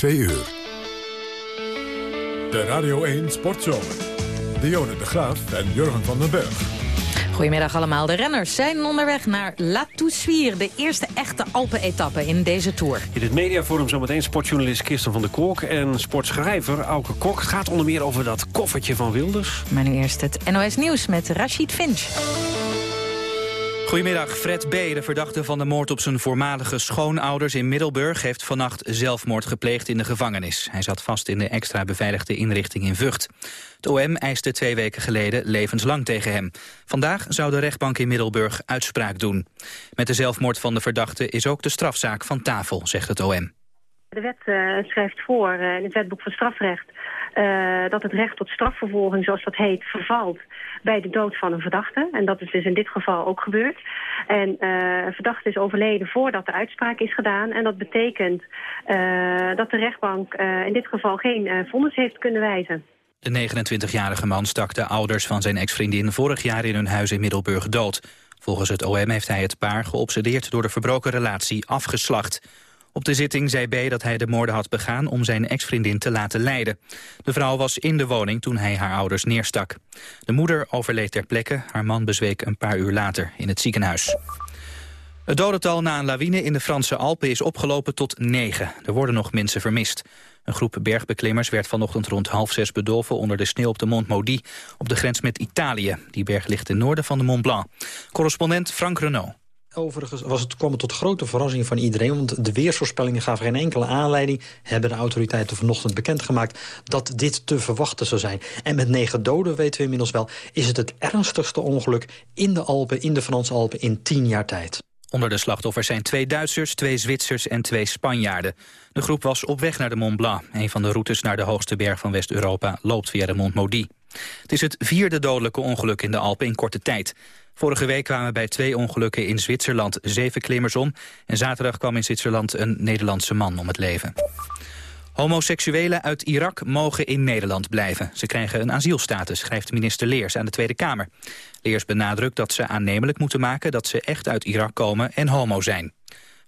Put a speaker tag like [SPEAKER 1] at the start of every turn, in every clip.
[SPEAKER 1] 2 uur. De Radio 1 Sportzomer. Dionne de Graaf en Jurgen van den Berg.
[SPEAKER 2] Goedemiddag allemaal. De renners zijn onderweg naar La Toussuire. De eerste echte Alpen-etappe in deze Tour.
[SPEAKER 3] In het mediaforum zometeen sportjournalist Kirsten van der Kolk... en sportschrijver Auke Kok. Het gaat onder meer over dat koffertje van Wilders.
[SPEAKER 2] Maar nu eerst het NOS Nieuws met Rashid Finch.
[SPEAKER 4] Goedemiddag. Fred B., de verdachte van de moord op zijn voormalige schoonouders in Middelburg... heeft vannacht zelfmoord gepleegd in de gevangenis. Hij zat vast in de extra beveiligde inrichting in Vught. Het OM eiste twee weken geleden levenslang tegen hem. Vandaag zou de rechtbank in Middelburg uitspraak doen. Met de zelfmoord van de verdachte is ook de strafzaak van tafel, zegt het OM.
[SPEAKER 5] De wet uh, schrijft voor uh, in het wetboek van strafrecht... Uh, dat het recht tot strafvervolging, zoals dat heet, vervalt bij de dood van een verdachte. En dat is dus in dit geval ook gebeurd. En uh, een verdachte is overleden voordat de uitspraak is gedaan. En dat betekent uh, dat de rechtbank in dit geval geen vonnis heeft kunnen wijzen.
[SPEAKER 4] De 29-jarige man stak de ouders van zijn ex-vriendin vorig jaar in hun huis in Middelburg dood. Volgens het OM heeft hij het paar geobsedeerd door de verbroken relatie afgeslacht. Op de zitting zei B dat hij de moorden had begaan om zijn ex-vriendin te laten lijden. De vrouw was in de woning toen hij haar ouders neerstak. De moeder overleed ter plekke, haar man bezweek een paar uur later in het ziekenhuis. Het dodental na een lawine in de Franse Alpen is opgelopen tot negen. Er worden nog mensen vermist. Een groep bergbeklimmers werd vanochtend rond half zes bedolven onder de sneeuw op de Mont Maudit, op de grens met Italië. Die berg ligt ten noorden van de Mont Blanc. Correspondent Frank Renaud.
[SPEAKER 6] Overigens was het, kwam het tot grote verrassing van iedereen... want de weersvoorspellingen gaven geen enkele aanleiding... hebben de autoriteiten vanochtend bekendgemaakt dat dit te verwachten zou zijn. En met negen doden, weten we inmiddels wel... is het het ernstigste ongeluk in de Alpen, in de Franse Alpen, in tien jaar tijd.
[SPEAKER 4] Onder de slachtoffers zijn twee Duitsers, twee Zwitsers en twee Spanjaarden. De groep was op weg naar de Mont Blanc. Een van de routes naar de hoogste berg van West-Europa loopt via de Mont Maudit. Het is het vierde dodelijke ongeluk in de Alpen in korte tijd. Vorige week kwamen bij twee ongelukken in Zwitserland zeven klimmers om... en zaterdag kwam in Zwitserland een Nederlandse man om het leven. Homoseksuelen uit Irak mogen in Nederland blijven. Ze krijgen een asielstatus, schrijft minister Leers aan de Tweede Kamer. Leers benadrukt dat ze aannemelijk moeten maken dat ze echt uit Irak komen en homo zijn.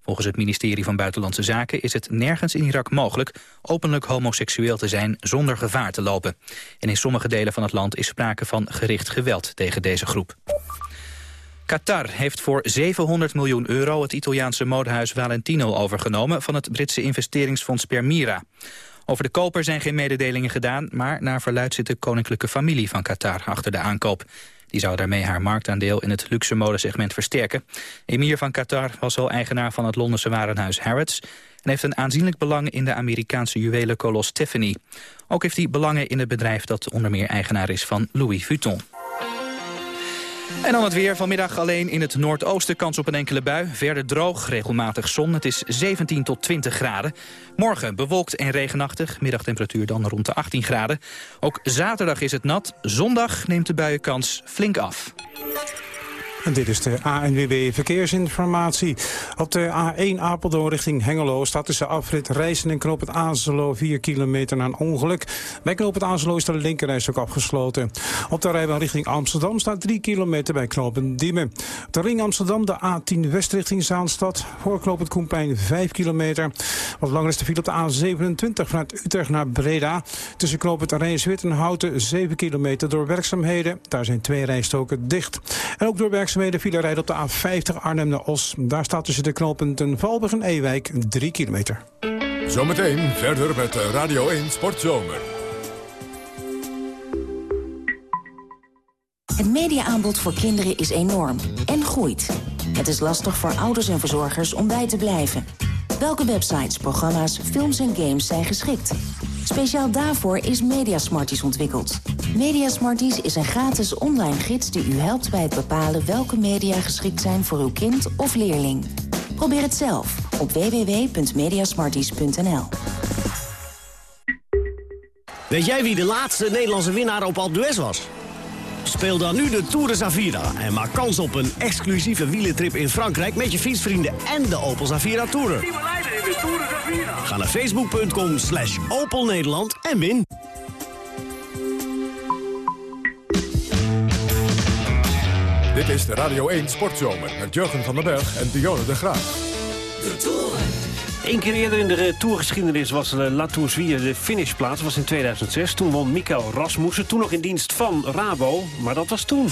[SPEAKER 4] Volgens het ministerie van Buitenlandse Zaken is het nergens in Irak mogelijk openlijk homoseksueel te zijn zonder gevaar te lopen. En in sommige delen van het land is sprake van gericht geweld tegen deze groep. Qatar heeft voor 700 miljoen euro het Italiaanse modehuis Valentino overgenomen van het Britse investeringsfonds Permira. Over de koper zijn geen mededelingen gedaan, maar naar verluid zit de koninklijke familie van Qatar achter de aankoop. Die zou daarmee haar marktaandeel in het luxe modesegment versterken. Emir van Qatar was al eigenaar van het Londense warenhuis Harrods... en heeft een aanzienlijk belang in de Amerikaanse juwelenkolos Tiffany. Ook heeft hij belangen in het bedrijf dat onder meer eigenaar is van Louis Vuitton. En dan het weer. Vanmiddag alleen in het noordoosten kans op een enkele bui. Verder droog, regelmatig zon. Het is 17 tot 20 graden. Morgen bewolkt en regenachtig. Middagtemperatuur dan rond de 18 graden. Ook zaterdag is het nat. Zondag neemt de buienkans flink af.
[SPEAKER 7] En dit is de ANWB Verkeersinformatie. Op de A1 Apeldoorn richting Hengelo staat tussen afrit Rijssen en Knoop het Azelo 4 kilometer na een ongeluk. Bij Knoop het Azelo is de linkerreis ook afgesloten. Op de rijbaan richting Amsterdam staat 3 kilometer bij Knoop Diemen. De ring Amsterdam, de A10 West richting Zaanstad. Voor Knoop het Koenplein 5 kilometer. Wat langer is de file op de A27 vanuit Utrecht naar Breda. Tussen Knoop het Rijnswit en Houten 7 kilometer door werkzaamheden. Daar zijn twee rijstoken dicht. En ook door werkzaamheden werkzaamheden file rijden op de A50 Arnhem naar Os. Daar staat tussen de knooppunten Valburg en Ewijk 3 kilometer.
[SPEAKER 1] Zometeen verder met Radio 1 Sportzomer.
[SPEAKER 8] Het mediaaanbod voor kinderen is enorm en groeit. Het is lastig voor ouders en verzorgers om bij te blijven. Welke websites, programma's, films en games zijn geschikt? Speciaal daarvoor is Mediasmarties ontwikkeld. Mediasmarties is een gratis online gids die u helpt bij het bepalen welke media geschikt zijn voor uw kind of leerling. Probeer het zelf op www.mediasmarties.nl.
[SPEAKER 9] Weet jij wie de laatste Nederlandse winnaar op Alpe d'Huez was? Speel dan nu de Tour de Zavira en maak kans op een exclusieve wielentrip in Frankrijk... met je fietsvrienden en de Opel Zavira Tourer. Ga naar facebook.com slash Opel Nederland en win.
[SPEAKER 1] Dit is de Radio 1 Sportzomer met Jurgen van den Berg en Dionne de Graaf.
[SPEAKER 10] De Tour.
[SPEAKER 3] Eén keer eerder in de tourgeschiedenis was de La Tour de finishplaats. was in 2006. Toen won Mikael Rasmussen. Toen nog in dienst van Rabo. Maar dat was toen.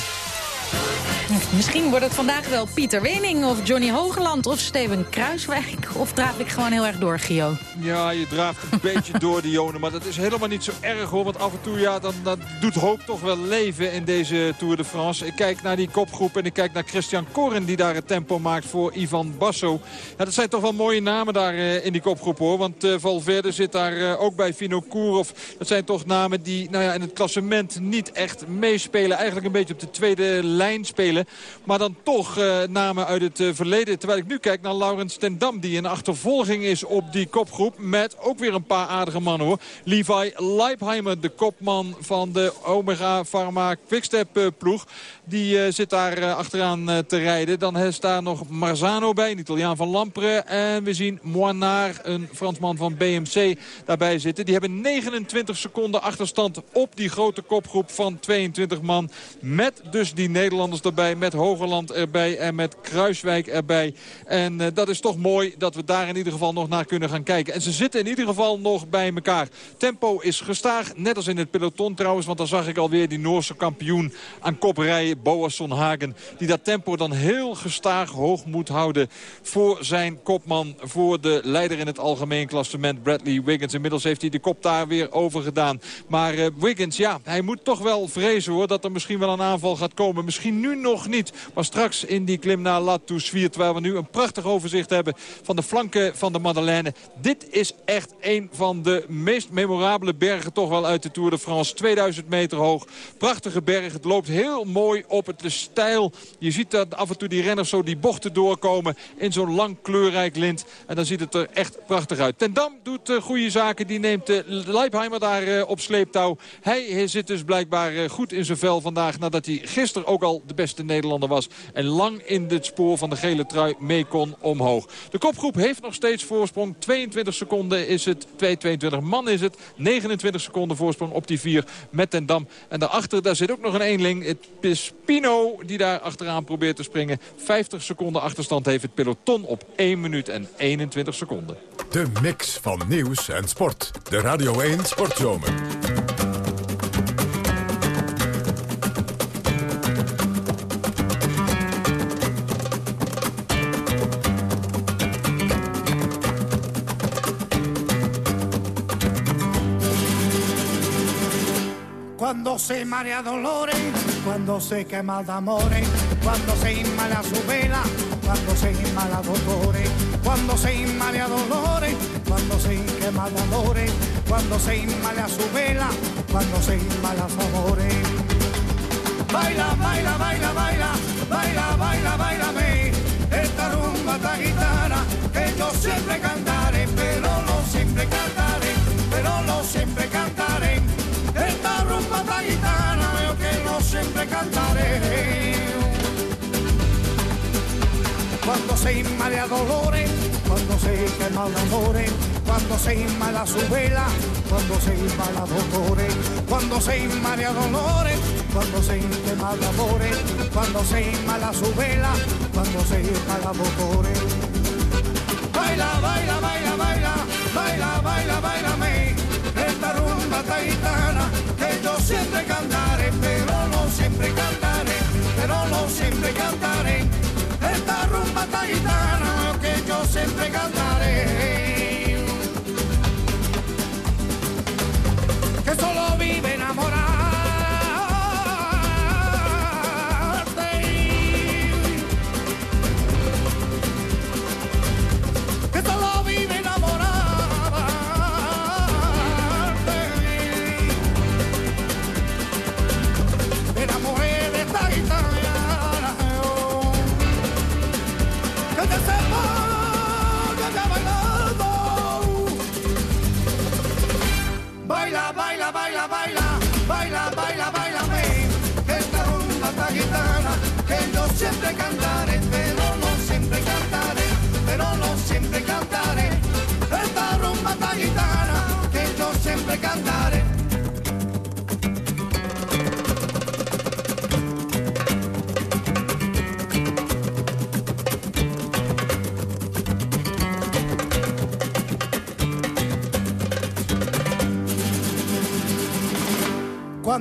[SPEAKER 2] Misschien wordt het vandaag wel Pieter Wening of Johnny Hogeland of Steven Kruiswijk. Of draaf ik gewoon heel erg door, Gio?
[SPEAKER 10] Ja, je draaft een beetje door, Dionne. Maar dat is helemaal niet zo erg, hoor. Want af en toe, ja, dan, dan doet hoop toch wel leven in deze Tour de France. Ik kijk naar die kopgroep en ik kijk naar Christian Koren... die daar het tempo maakt voor Ivan Basso. Ja, dat zijn toch wel mooie namen daar uh, in die kopgroep, hoor. Want uh, Valverde zit daar uh, ook bij Vino Kurov. Dat zijn toch namen die nou ja, in het klassement niet echt meespelen. Eigenlijk een beetje op de tweede lijn spelen. Maar dan toch uh, namen uit het uh, verleden. Terwijl ik nu kijk naar Laurens ten Dam. Die in achtervolging is op die kopgroep. Met ook weer een paar aardige mannen hoor. Levi Leipheimer, de kopman van de Omega Pharma Quickstep uh, ploeg. Die zit daar achteraan te rijden. Dan is daar nog Marzano bij, een Italiaan van Lampre. En we zien Moinard, een Fransman van BMC, daarbij zitten. Die hebben 29 seconden achterstand op die grote kopgroep van 22 man. Met dus die Nederlanders erbij, met Hogerland erbij en met Kruiswijk erbij. En dat is toch mooi dat we daar in ieder geval nog naar kunnen gaan kijken. En ze zitten in ieder geval nog bij elkaar. Tempo is gestaag, net als in het peloton trouwens. Want dan zag ik alweer die Noorse kampioen aan kop rijden. Boasson Hagen. Die dat tempo dan heel gestaag hoog moet houden voor zijn kopman. Voor de leider in het algemeen klassement Bradley Wiggins. Inmiddels heeft hij de kop daar weer over gedaan. Maar uh, Wiggins, ja, hij moet toch wel vrezen hoor. Dat er misschien wel een aanval gaat komen. Misschien nu nog niet. Maar straks in die klim naar La Toussuire. Terwijl we nu een prachtig overzicht hebben van de flanken van de Madeleine. Dit is echt een van de meest memorabele bergen toch wel uit de Tour de France. 2000 meter hoog. Prachtige berg. Het loopt heel mooi op het stijl. Je ziet dat af en toe die renners zo die bochten doorkomen in zo'n lang kleurrijk lint. En dan ziet het er echt prachtig uit. Ten Dam doet uh, goede zaken. Die neemt uh, Leipheimer daar uh, op sleeptouw. Hij zit dus blijkbaar goed in zijn vel vandaag. Nadat hij gisteren ook al de beste Nederlander was. En lang in het spoor van de gele trui mee kon omhoog. De kopgroep heeft nog steeds voorsprong. 22 seconden is het. 22 man is het. 29 seconden voorsprong op die vier met Ten Dam. En daarachter daar zit ook nog een eenling. Het is Pino die daar achteraan probeert te springen. 50 seconden achterstand heeft het peloton op 1 minuut en 21 seconden.
[SPEAKER 1] De mix van nieuws en sport. De Radio 1 Sportzomer.
[SPEAKER 11] Se marea dolores, cuando se quema de amores, cuando se inmala su vela, cuando se inmala dolores, cuando se inmala dolores, cuando se quema de amores, cuando se inmala su vela, cuando se inmala amores. Baila, baila, baila, baila, baila, baila, baila, esta rumba, esta Cuando se inmala dolores, cuando se quema de amores, cuando se inmala su vela, cuando se inmala dolores, cuando se inmala dolores, cuando se quema de cuando se inmala su vela, cuando se inmala dolores. Baila, baila, baila, baila, baila, baila, baila, me esta rumba taitana que yo siempre cantaré, pero no siempre cantaré, pero no siempre cantaré. Esta rumba taitana que yo siempre cantaré. Que solo vive enamorado.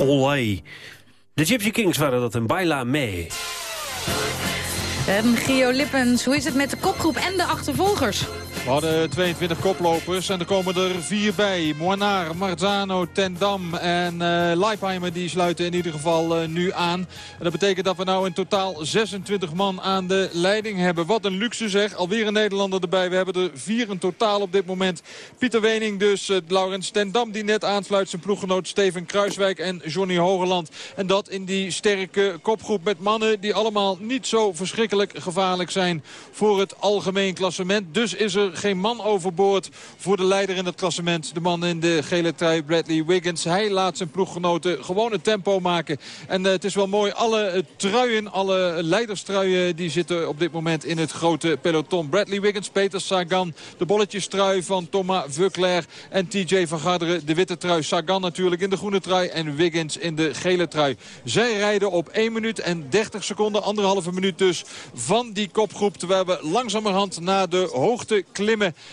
[SPEAKER 3] Olay. De Gypsy Kings waren dat een baila mee.
[SPEAKER 2] En Gio Lippens, hoe is het met de kopgroep en de achtervolgers?
[SPEAKER 10] We hadden 22 koplopers en er komen er vier bij. Moinar, Marzano, Tendam en uh, die sluiten in ieder geval uh, nu aan. En dat betekent dat we nou in totaal 26 man aan de leiding hebben. Wat een luxe zeg. Alweer een Nederlander erbij. We hebben er vier in totaal op dit moment. Pieter Wening dus, uh, Laurens Tendam die net aansluit. Zijn ploeggenoot Steven Kruiswijk en Johnny Hogeland. En dat in die sterke kopgroep met mannen die allemaal niet zo verschrikkelijk gevaarlijk zijn voor het algemeen klassement. Dus is er geen man overboord voor de leider in het klassement. De man in de gele trui, Bradley Wiggins. Hij laat zijn ploeggenoten gewoon het tempo maken. En uh, het is wel mooi, alle uh, truien, alle leiderstruien... die zitten op dit moment in het grote peloton. Bradley Wiggins, Peter Sagan, de bolletjestrui van Thomas Vuclair... en TJ van Garderen, de witte trui. Sagan natuurlijk in de groene trui en Wiggins in de gele trui. Zij rijden op 1 minuut en 30 seconden, anderhalve minuut dus... van die kopgroep, terwijl we langzamerhand naar de hoogte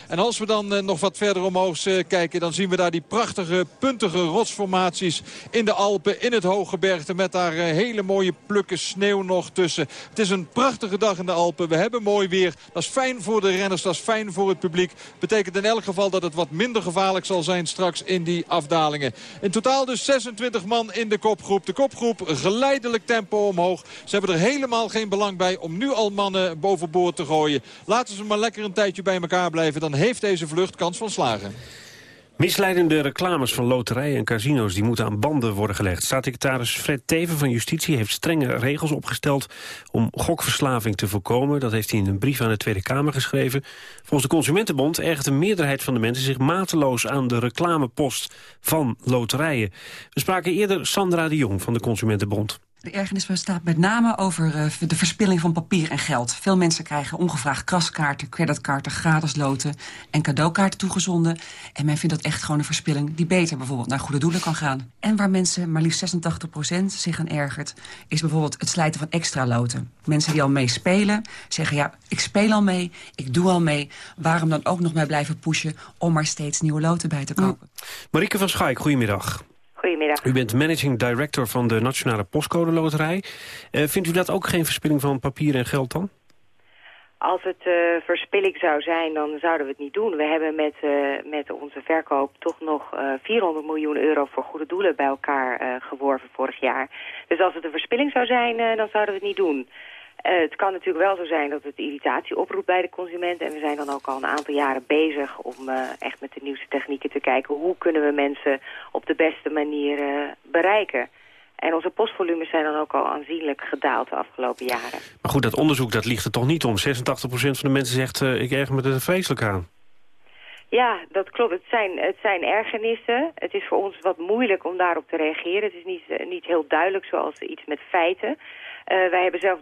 [SPEAKER 10] En als we dan uh, nog wat verder omhoog uh, kijken... dan zien we daar die prachtige, puntige rotsformaties in de Alpen, in het Hooggebergte... met daar uh, hele mooie plukken sneeuw nog tussen. Het is een prachtige dag in de Alpen. We hebben mooi weer. Dat is fijn voor de renners, dat is fijn voor het publiek. Betekent in elk geval dat het wat minder gevaarlijk zal zijn straks in die afdalingen. In totaal dus 26 man in de kopgroep. De kopgroep geleidelijk tempo omhoog. Ze hebben er helemaal geen belang bij om nu al mannen bovenboord te gooien. Laten ze maar lekker een tijdje bij elkaar blijven... dan heeft deze vlucht kans van slagen.
[SPEAKER 3] Misleidende reclames van loterijen en casino's die moeten aan banden worden gelegd. Staatssecretaris Fred Teven van Justitie heeft strenge regels opgesteld om gokverslaving te voorkomen. Dat heeft hij in een brief aan de Tweede Kamer geschreven. Volgens de Consumentenbond ergert de meerderheid van de mensen zich mateloos aan de reclamepost van loterijen. We spraken eerder Sandra de Jong van de Consumentenbond.
[SPEAKER 12] De ergernis bestaat met name over uh, de verspilling van papier en geld. Veel mensen krijgen ongevraagd kraskaarten, creditkaarten, gratis loten en cadeaukaarten toegezonden. En men vindt dat echt gewoon een verspilling die beter bijvoorbeeld naar goede doelen kan gaan. En waar mensen maar liefst 86% zich aan ergert, is bijvoorbeeld het slijten van extra loten. Mensen die al mee spelen zeggen ja, ik speel al mee, ik doe al mee. Waarom dan ook nog mee blijven pushen om maar steeds nieuwe loten bij te kopen?
[SPEAKER 3] Marieke van Schaik, goedemiddag.
[SPEAKER 13] Goedemiddag.
[SPEAKER 3] U bent managing director van de Nationale Postcode Loterij. Uh, vindt u dat ook geen verspilling van papier en geld dan?
[SPEAKER 13] Als het uh, verspilling zou zijn, dan zouden we het niet doen. We hebben met, uh, met onze verkoop toch nog uh, 400 miljoen euro voor goede doelen bij elkaar geworven vorig jaar. Dus als het een verspilling zou zijn, dan zouden we het niet doen. Uh, het kan natuurlijk wel zo zijn dat het irritatie oproept bij de consument. En we zijn dan ook al een aantal jaren bezig om uh, echt met de nieuwste technieken te kijken... hoe kunnen we mensen op de beste manier uh, bereiken. En onze postvolumes zijn dan ook al aanzienlijk gedaald de afgelopen jaren.
[SPEAKER 3] Maar goed, dat onderzoek dat ligt er toch niet om. 86% van de mensen zegt, ik erg me er vreselijk aan.
[SPEAKER 13] Ja, dat klopt. Het zijn, het zijn ergernissen. Het is voor ons wat moeilijk om daarop te reageren. Het is niet, niet heel duidelijk zoals iets met feiten... Uh, wij hebben zelf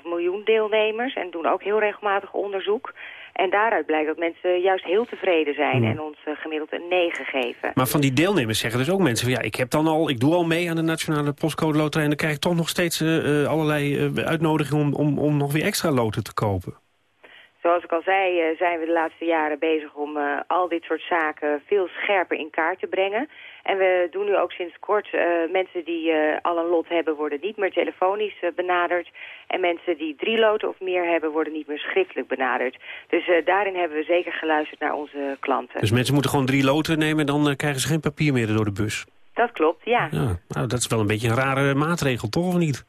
[SPEAKER 13] 3,5 miljoen deelnemers en doen ook heel regelmatig onderzoek. En daaruit blijkt dat mensen juist heel tevreden zijn hmm. en ons uh, gemiddeld een 9 geven.
[SPEAKER 3] Maar van die deelnemers zeggen dus ook mensen van ja, ik heb dan al, ik doe al mee aan de Nationale Postcode Loterij en dan krijg ik toch nog steeds uh, allerlei uitnodigingen om, om, om nog weer extra loten te kopen.
[SPEAKER 13] Zoals ik al zei, eh, zijn we de laatste jaren bezig om uh, al dit soort zaken veel scherper in kaart te brengen. En we doen nu ook sinds kort, uh, mensen die al een lot hebben worden niet meer telefonisch benaderd. En mensen die drie loten of meer hebben worden niet meer schriftelijk benaderd. Dus daarin hebben we zeker geluisterd naar onze klanten.
[SPEAKER 3] Dus mensen moeten gewoon drie loten nemen en dan krijgen ze geen papier meer door de bus?
[SPEAKER 13] Dat klopt, ja.
[SPEAKER 3] ja nou, dat is wel een beetje een rare maatregel, toch of niet?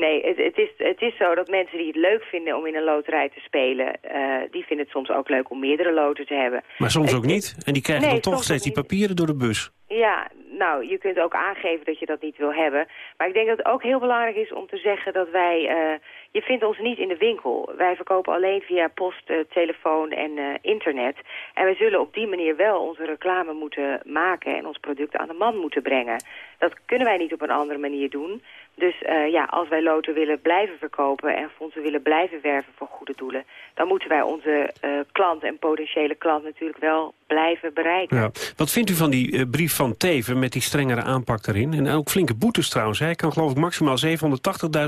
[SPEAKER 13] Nee, het, het, is, het is zo dat mensen die het leuk vinden om in een loterij te spelen... Uh, die vinden het soms ook leuk om meerdere loten te hebben.
[SPEAKER 3] Maar soms ook niet? En die krijgen dan toch steeds die papieren door de bus?
[SPEAKER 13] Ja, nou, je kunt ook aangeven dat je dat niet wil hebben. Maar ik denk dat het ook heel belangrijk is om te zeggen dat wij... Uh, je vindt ons niet in de winkel. Wij verkopen alleen via post, uh, telefoon en uh, internet. En wij zullen op die manier wel onze reclame moeten maken... en ons product aan de man moeten brengen. Dat kunnen wij niet op een andere manier doen. Dus uh, ja, als wij loten willen blijven verkopen en fondsen willen blijven werven voor goede doelen... dan moeten wij onze uh, klant en potentiële klant natuurlijk wel blijven bereiken. Ja.
[SPEAKER 3] Wat vindt u van die brief van Teven met die strengere aanpak erin? En ook flinke boetes trouwens. Hij kan geloof ik maximaal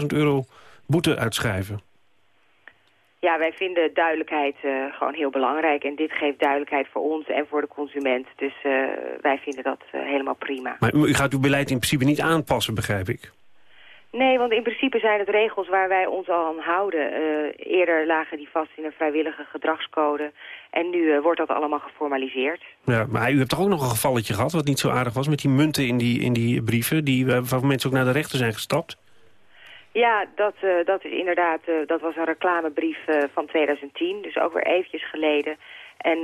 [SPEAKER 3] 780.000 euro boete uitschrijven.
[SPEAKER 13] Ja, wij vinden duidelijkheid gewoon heel belangrijk. En dit geeft duidelijkheid voor ons en voor de consument. Dus wij vinden dat helemaal prima.
[SPEAKER 3] Maar u gaat uw beleid in principe niet aanpassen, begrijp ik?
[SPEAKER 13] Nee, want in principe zijn het regels waar wij ons al aan houden. Eerder lagen die vast in een vrijwillige gedragscode. En nu wordt dat allemaal geformaliseerd.
[SPEAKER 3] Ja, maar u hebt toch ook nog een gevalletje gehad wat niet zo aardig was... met die munten in die, in die brieven, die, waarvan mensen ook naar de rechter zijn gestapt?
[SPEAKER 13] Ja, dat, dat is inderdaad, dat was een reclamebrief van 2010. Dus ook weer eventjes geleden. En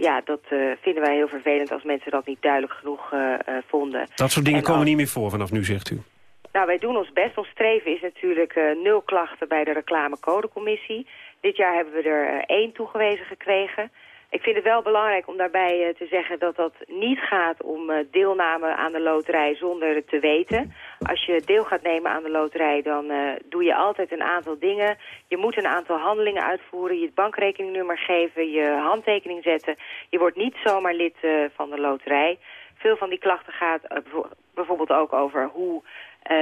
[SPEAKER 13] ja, dat vinden wij heel vervelend als mensen dat niet duidelijk genoeg vonden.
[SPEAKER 3] Dat soort dingen komen niet meer voor vanaf nu, zegt u?
[SPEAKER 13] Nou, wij doen ons best. Ons streven is natuurlijk nul klachten bij de reclamecodecommissie. Dit jaar hebben we er één toegewezen gekregen. Ik vind het wel belangrijk om daarbij uh, te zeggen dat dat niet gaat om deelname aan de loterij zonder te weten. Als je deel gaat nemen aan de loterij, dan doe je altijd een aantal dingen. Je moet een aantal handelingen uitvoeren, je bankrekeningnummer geven, je handtekening zetten. Je wordt niet zomaar lid van de loterij. Veel van die klachten gaat bijvoorbeeld ook over hoe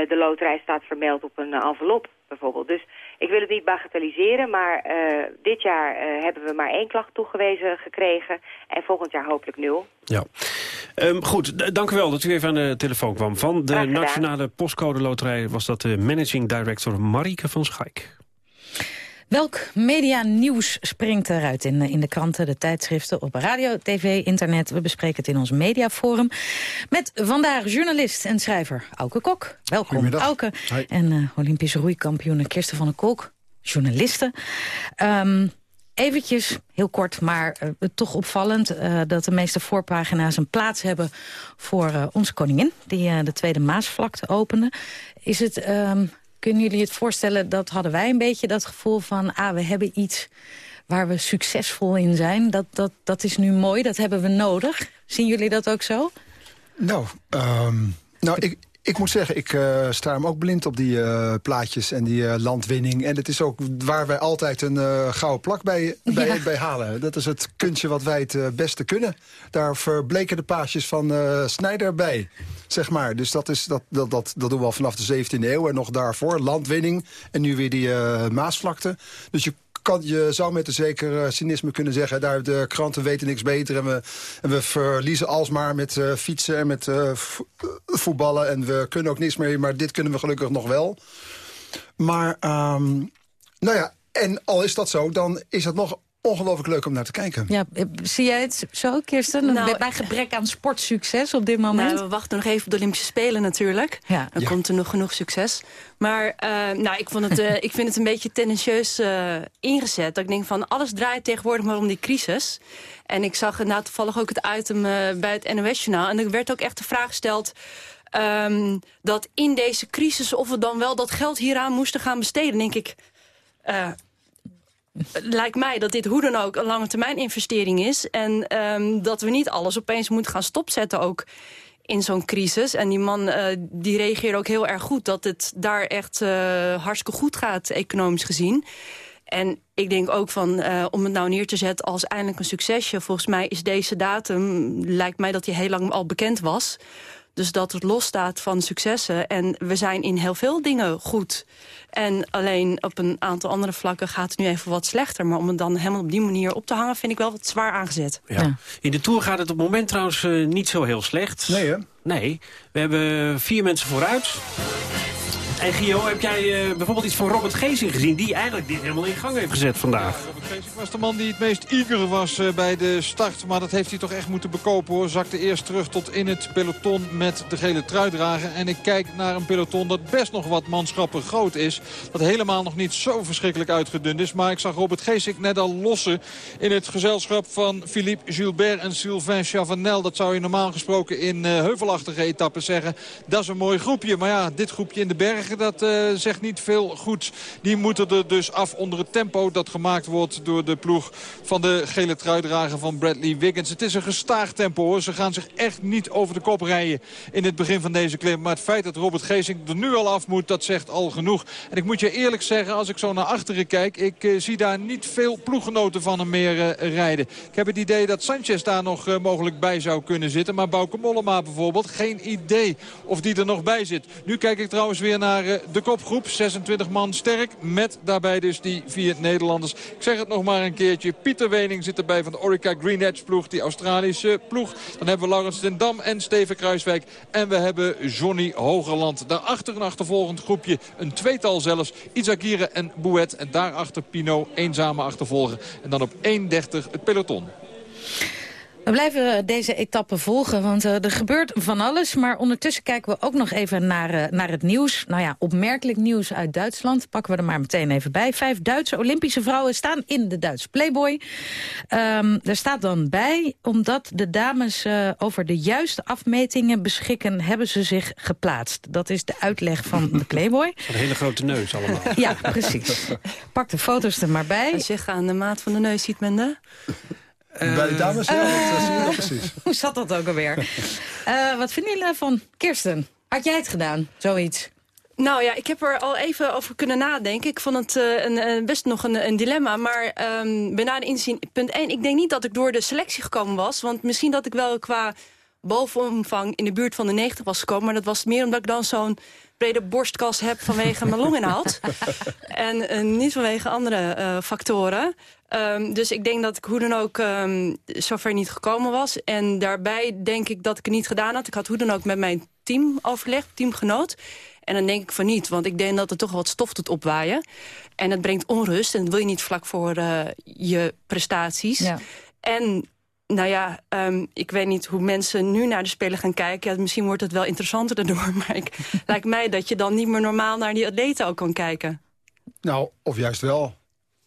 [SPEAKER 13] de loterij staat vermeld op een envelop bijvoorbeeld. Dus ik wil het niet bagatelliseren, maar uh, dit jaar uh, hebben we maar één klacht toegewezen gekregen. En volgend jaar hopelijk nul.
[SPEAKER 3] Ja. Um, goed, dank u wel dat u even aan de telefoon kwam. Van de Nationale Postcode Loterij was dat de Managing Director Marieke van Schaik.
[SPEAKER 2] Welk media-nieuws springt eruit in, in de kranten, de tijdschriften, op radio, tv, internet? We bespreken het in ons mediaforum met vandaag journalist en schrijver Auke Kok. Welkom, Auke. En uh, Olympische roeikampioen Kirsten van der Kolk, journaliste. Um, eventjes, heel kort, maar uh, toch opvallend... Uh, dat de meeste voorpagina's een plaats hebben voor onze koningin... die de Tweede Maasvlakte opende. Is het um, kunnen jullie het voorstellen, dat hadden wij een beetje dat gevoel van... ah, we hebben iets waar we succesvol in zijn. Dat, dat, dat is nu mooi, dat hebben we nodig. Zien jullie dat ook zo?
[SPEAKER 14] Nou, um, nou ik, ik moet zeggen, ik uh, sta hem ook blind op die uh, plaatjes en die uh, landwinning. En het is ook waar wij altijd een gouden plak bij, bij, ja. bij, halen. Dat is het kunstje wat wij het beste kunnen. Daar verbleken de paasjes van Snijder bij, zeg maar. Dus dat, is, dat, dat, dat, dat doen we al vanaf de 17e eeuw en nog daarvoor. Landwinning en nu weer die Maasvlakte. Dus je kan, je zou met een zeker eh, cynisme kunnen zeggen... daar de kranten weten niks beter en we, en we verliezen alsmaar met uh, fietsen en met uh, voetballen... en we kunnen ook niks meer, maar dit kunnen we gelukkig nog wel. Maar, um, nou ja, en al is dat zo, dan is het nog ongelooflijk leuk om naar te kijken.
[SPEAKER 2] Ja, zie jij het zo, Kirsten? Nou, bij gebrek aan sportsucces op dit moment?
[SPEAKER 15] Nou, we wachten nog even op de Olympische Spelen natuurlijk. Ja. Dan komt er nog genoeg succes. Maar uh, nou, ik, vond het, uh, ik vind het een beetje tendentieus uh, ingezet. Dat ik denk van alles draait tegenwoordig maar om die crisis. En ik zag na toevallig ook het item bij het NOS-journaal. En er werd ook echt de vraag gesteld... Um, dat in deze crisis of we dan wel dat geld hieraan moesten gaan besteden. denk ik, lijkt mij dat dit hoe dan ook een lange termijn investering is. En um, dat we niet alles opeens moeten gaan stopzetten ook in zo'n crisis. En die man uh, die reageert ook heel erg goed dat het daar echt uh, hartstikke goed gaat, economisch gezien. En ik denk ook van, uh, om het nou neer te zetten als eindelijk een succesje. Volgens mij is deze datum, lijkt mij dat hij heel lang al bekend was. Dus dat het losstaat van successen. En we zijn in heel veel dingen goed. En alleen op een aantal andere vlakken gaat het nu even wat slechter. Maar om het dan helemaal op die manier op te hangen... vind ik wel wat zwaar aangezet.
[SPEAKER 3] Ja. In de Tour gaat het op het moment trouwens uh, niet zo heel slecht.
[SPEAKER 14] Nee, hè?
[SPEAKER 3] Nee. We hebben vier mensen vooruit. En Gio, heb jij uh, bijvoorbeeld iets van Robert Geesing gezien... die eigenlijk dit helemaal in gang heeft gezet vandaag?
[SPEAKER 10] Robert Geesing was de man die het meest eager was uh, bij de start. Maar dat heeft hij toch echt moeten bekopen hoor. Zakte eerst terug tot in het peloton met de gele truidrager. En ik kijk naar een peloton dat best nog wat manschappen groot is. Dat helemaal nog niet zo verschrikkelijk uitgedund is. Maar ik zag Robert Geesing net al lossen in het gezelschap van Philippe Gilbert en Sylvain Chavanel. Dat zou je normaal gesproken in uh, heuvelachtige etappes zeggen. Dat is een mooi groepje. Maar ja, dit groepje in de bergen dat uh, zegt niet veel goeds. Die moeten er dus af onder het tempo dat gemaakt wordt door de ploeg van de gele truidrager van Bradley Wiggins. Het is een gestaag tempo hoor. Ze gaan zich echt niet over de kop rijden in het begin van deze klim. Maar het feit dat Robert Geesing er nu al af moet, dat zegt al genoeg. En ik moet je eerlijk zeggen, als ik zo naar achteren kijk, ik uh, zie daar niet veel ploeggenoten van hem meer uh, rijden. Ik heb het idee dat Sanchez daar nog mogelijk bij zou kunnen zitten. Maar Bauke Mollema bijvoorbeeld, geen idee of die er nog bij zit. Nu kijk ik trouwens weer naar de kopgroep. 26 man sterk. Met daarbij dus die vier Nederlanders. Ik zeg het nog maar een keertje. Pieter Wening zit erbij van de Orica Green Edge ploeg. Die Australische ploeg. Dan hebben we Laurens den Dam en Steven Kruiswijk. En we hebben Johnny Hogerland. Daarachter een achtervolgend groepje. Een tweetal zelfs. Izagire en Bouet. En daarachter Pino. Eenzame achtervolger. En dan op 1.30 het peloton.
[SPEAKER 2] We blijven deze etappe volgen, want uh, er gebeurt van alles. Maar ondertussen kijken we ook nog even naar, uh, naar het nieuws. Nou ja, opmerkelijk nieuws uit Duitsland. Pakken we er maar meteen even bij. Vijf Duitse Olympische vrouwen staan in de Duitse Playboy. Um, er staat dan bij, omdat de dames uh, over de juiste afmetingen beschikken... hebben ze zich geplaatst. Dat is de uitleg van de Playboy.
[SPEAKER 3] Een hele grote neus allemaal.
[SPEAKER 2] ja, precies. Pak de foto's er maar bij.
[SPEAKER 15] Als je aan de maat van de neus ziet men de...
[SPEAKER 14] Uh, Bij de dames, ja, dat zie je precies.
[SPEAKER 2] Hoe zat dat ook alweer? uh, wat vinden jullie ervan? Kirsten, had jij het gedaan, zoiets?
[SPEAKER 15] Nou ja, ik heb er al even over kunnen nadenken. Ik vond het uh, een, een, best nog een, een dilemma. Maar um, inzien, punt 1, ik denk niet dat ik door de selectie gekomen was. Want misschien dat ik wel qua bovenomvang in de buurt van de 90 was gekomen. Maar dat was meer omdat ik dan zo'n brede borstkas heb vanwege mijn longinhoud. en uh, niet vanwege andere uh, factoren. Um, dus ik denk dat ik hoe dan ook um, zover niet gekomen was. En daarbij denk ik dat ik het niet gedaan had. Ik had hoe dan ook met mijn team overlegd, teamgenoot. En dan denk ik van niet, want ik denk dat er toch wat stof doet opwaaien. En het brengt onrust en dat wil je niet vlak voor uh, je prestaties. Ja. En nou ja, um, ik weet niet hoe mensen nu naar de Spelen gaan kijken. Ja, misschien wordt het wel interessanter daardoor. Maar ik, lijkt mij dat je dan niet meer normaal naar die atleten ook kan kijken.
[SPEAKER 14] Nou, of juist wel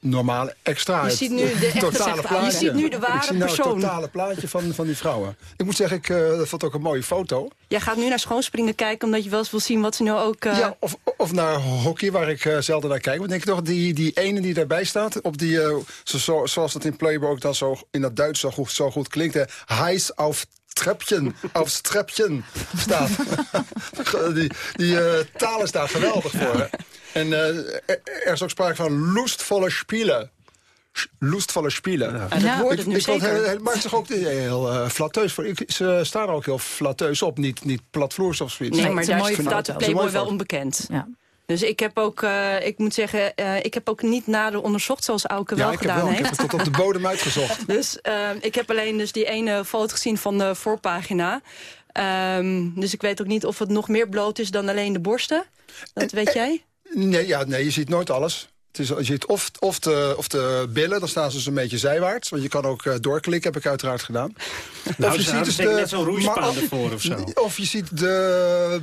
[SPEAKER 14] normale extra.
[SPEAKER 15] Je ziet nu de
[SPEAKER 14] totale plaatje.
[SPEAKER 15] Je ziet nu de ware
[SPEAKER 14] ik zie nou
[SPEAKER 15] persoon.
[SPEAKER 14] het totale plaatje van, van die vrouwen. Ik moet zeggen, ik uh, vond ook een mooie foto.
[SPEAKER 15] Jij gaat nu naar schoonspringen kijken... omdat je wel eens wil zien wat ze nu ook... Uh...
[SPEAKER 14] Ja, of, of naar hockey, waar ik uh, zelden naar kijk. Maar denk ik toch, die, die ene die daarbij staat... op die, zo, zoals dat in Playboy ook dan zo in dat Duits zo goed, zo goed klinkt... Heiß auf Trepchen, auf Strepchen staat. die die taal is daar geweldig voor. En uh, er is ook sprake van lustvolle spelen. Lustvolle spelen.
[SPEAKER 15] Ja. En dat wordt het nu
[SPEAKER 14] ik,
[SPEAKER 15] zeker.
[SPEAKER 14] Heel, het maakt zich ook heel uh, flatteus voor. Ik, ze staan er ook heel flatteus op, niet, niet platvloers of zoiets.
[SPEAKER 15] Nee, maar daar staat de Playboy wel onbekend. Ja. Dus ik heb ook, uh, ik moet zeggen, uh, ik heb ook niet nader onderzocht zoals Auke
[SPEAKER 14] ja,
[SPEAKER 15] wel
[SPEAKER 14] ik
[SPEAKER 15] gedaan
[SPEAKER 14] wel.
[SPEAKER 15] heeft.
[SPEAKER 14] Ik heb het tot op de bodem uitgezocht.
[SPEAKER 15] dus uh, ik heb alleen dus die ene foto gezien van de voorpagina. Um, dus ik weet ook niet of het nog meer bloot is dan alleen de borsten. Dat weet jij?
[SPEAKER 14] Nee, ja, nee, je ziet nooit alles. Het is, je ziet of, of, de, of de billen, dan staan ze dus een beetje zijwaarts. Want je kan ook uh, doorklikken, heb ik uiteraard gedaan.
[SPEAKER 3] Nou,
[SPEAKER 14] of je
[SPEAKER 3] ziet dus de, net zo'n roeispaan ervoor of zo.
[SPEAKER 14] Of je ziet de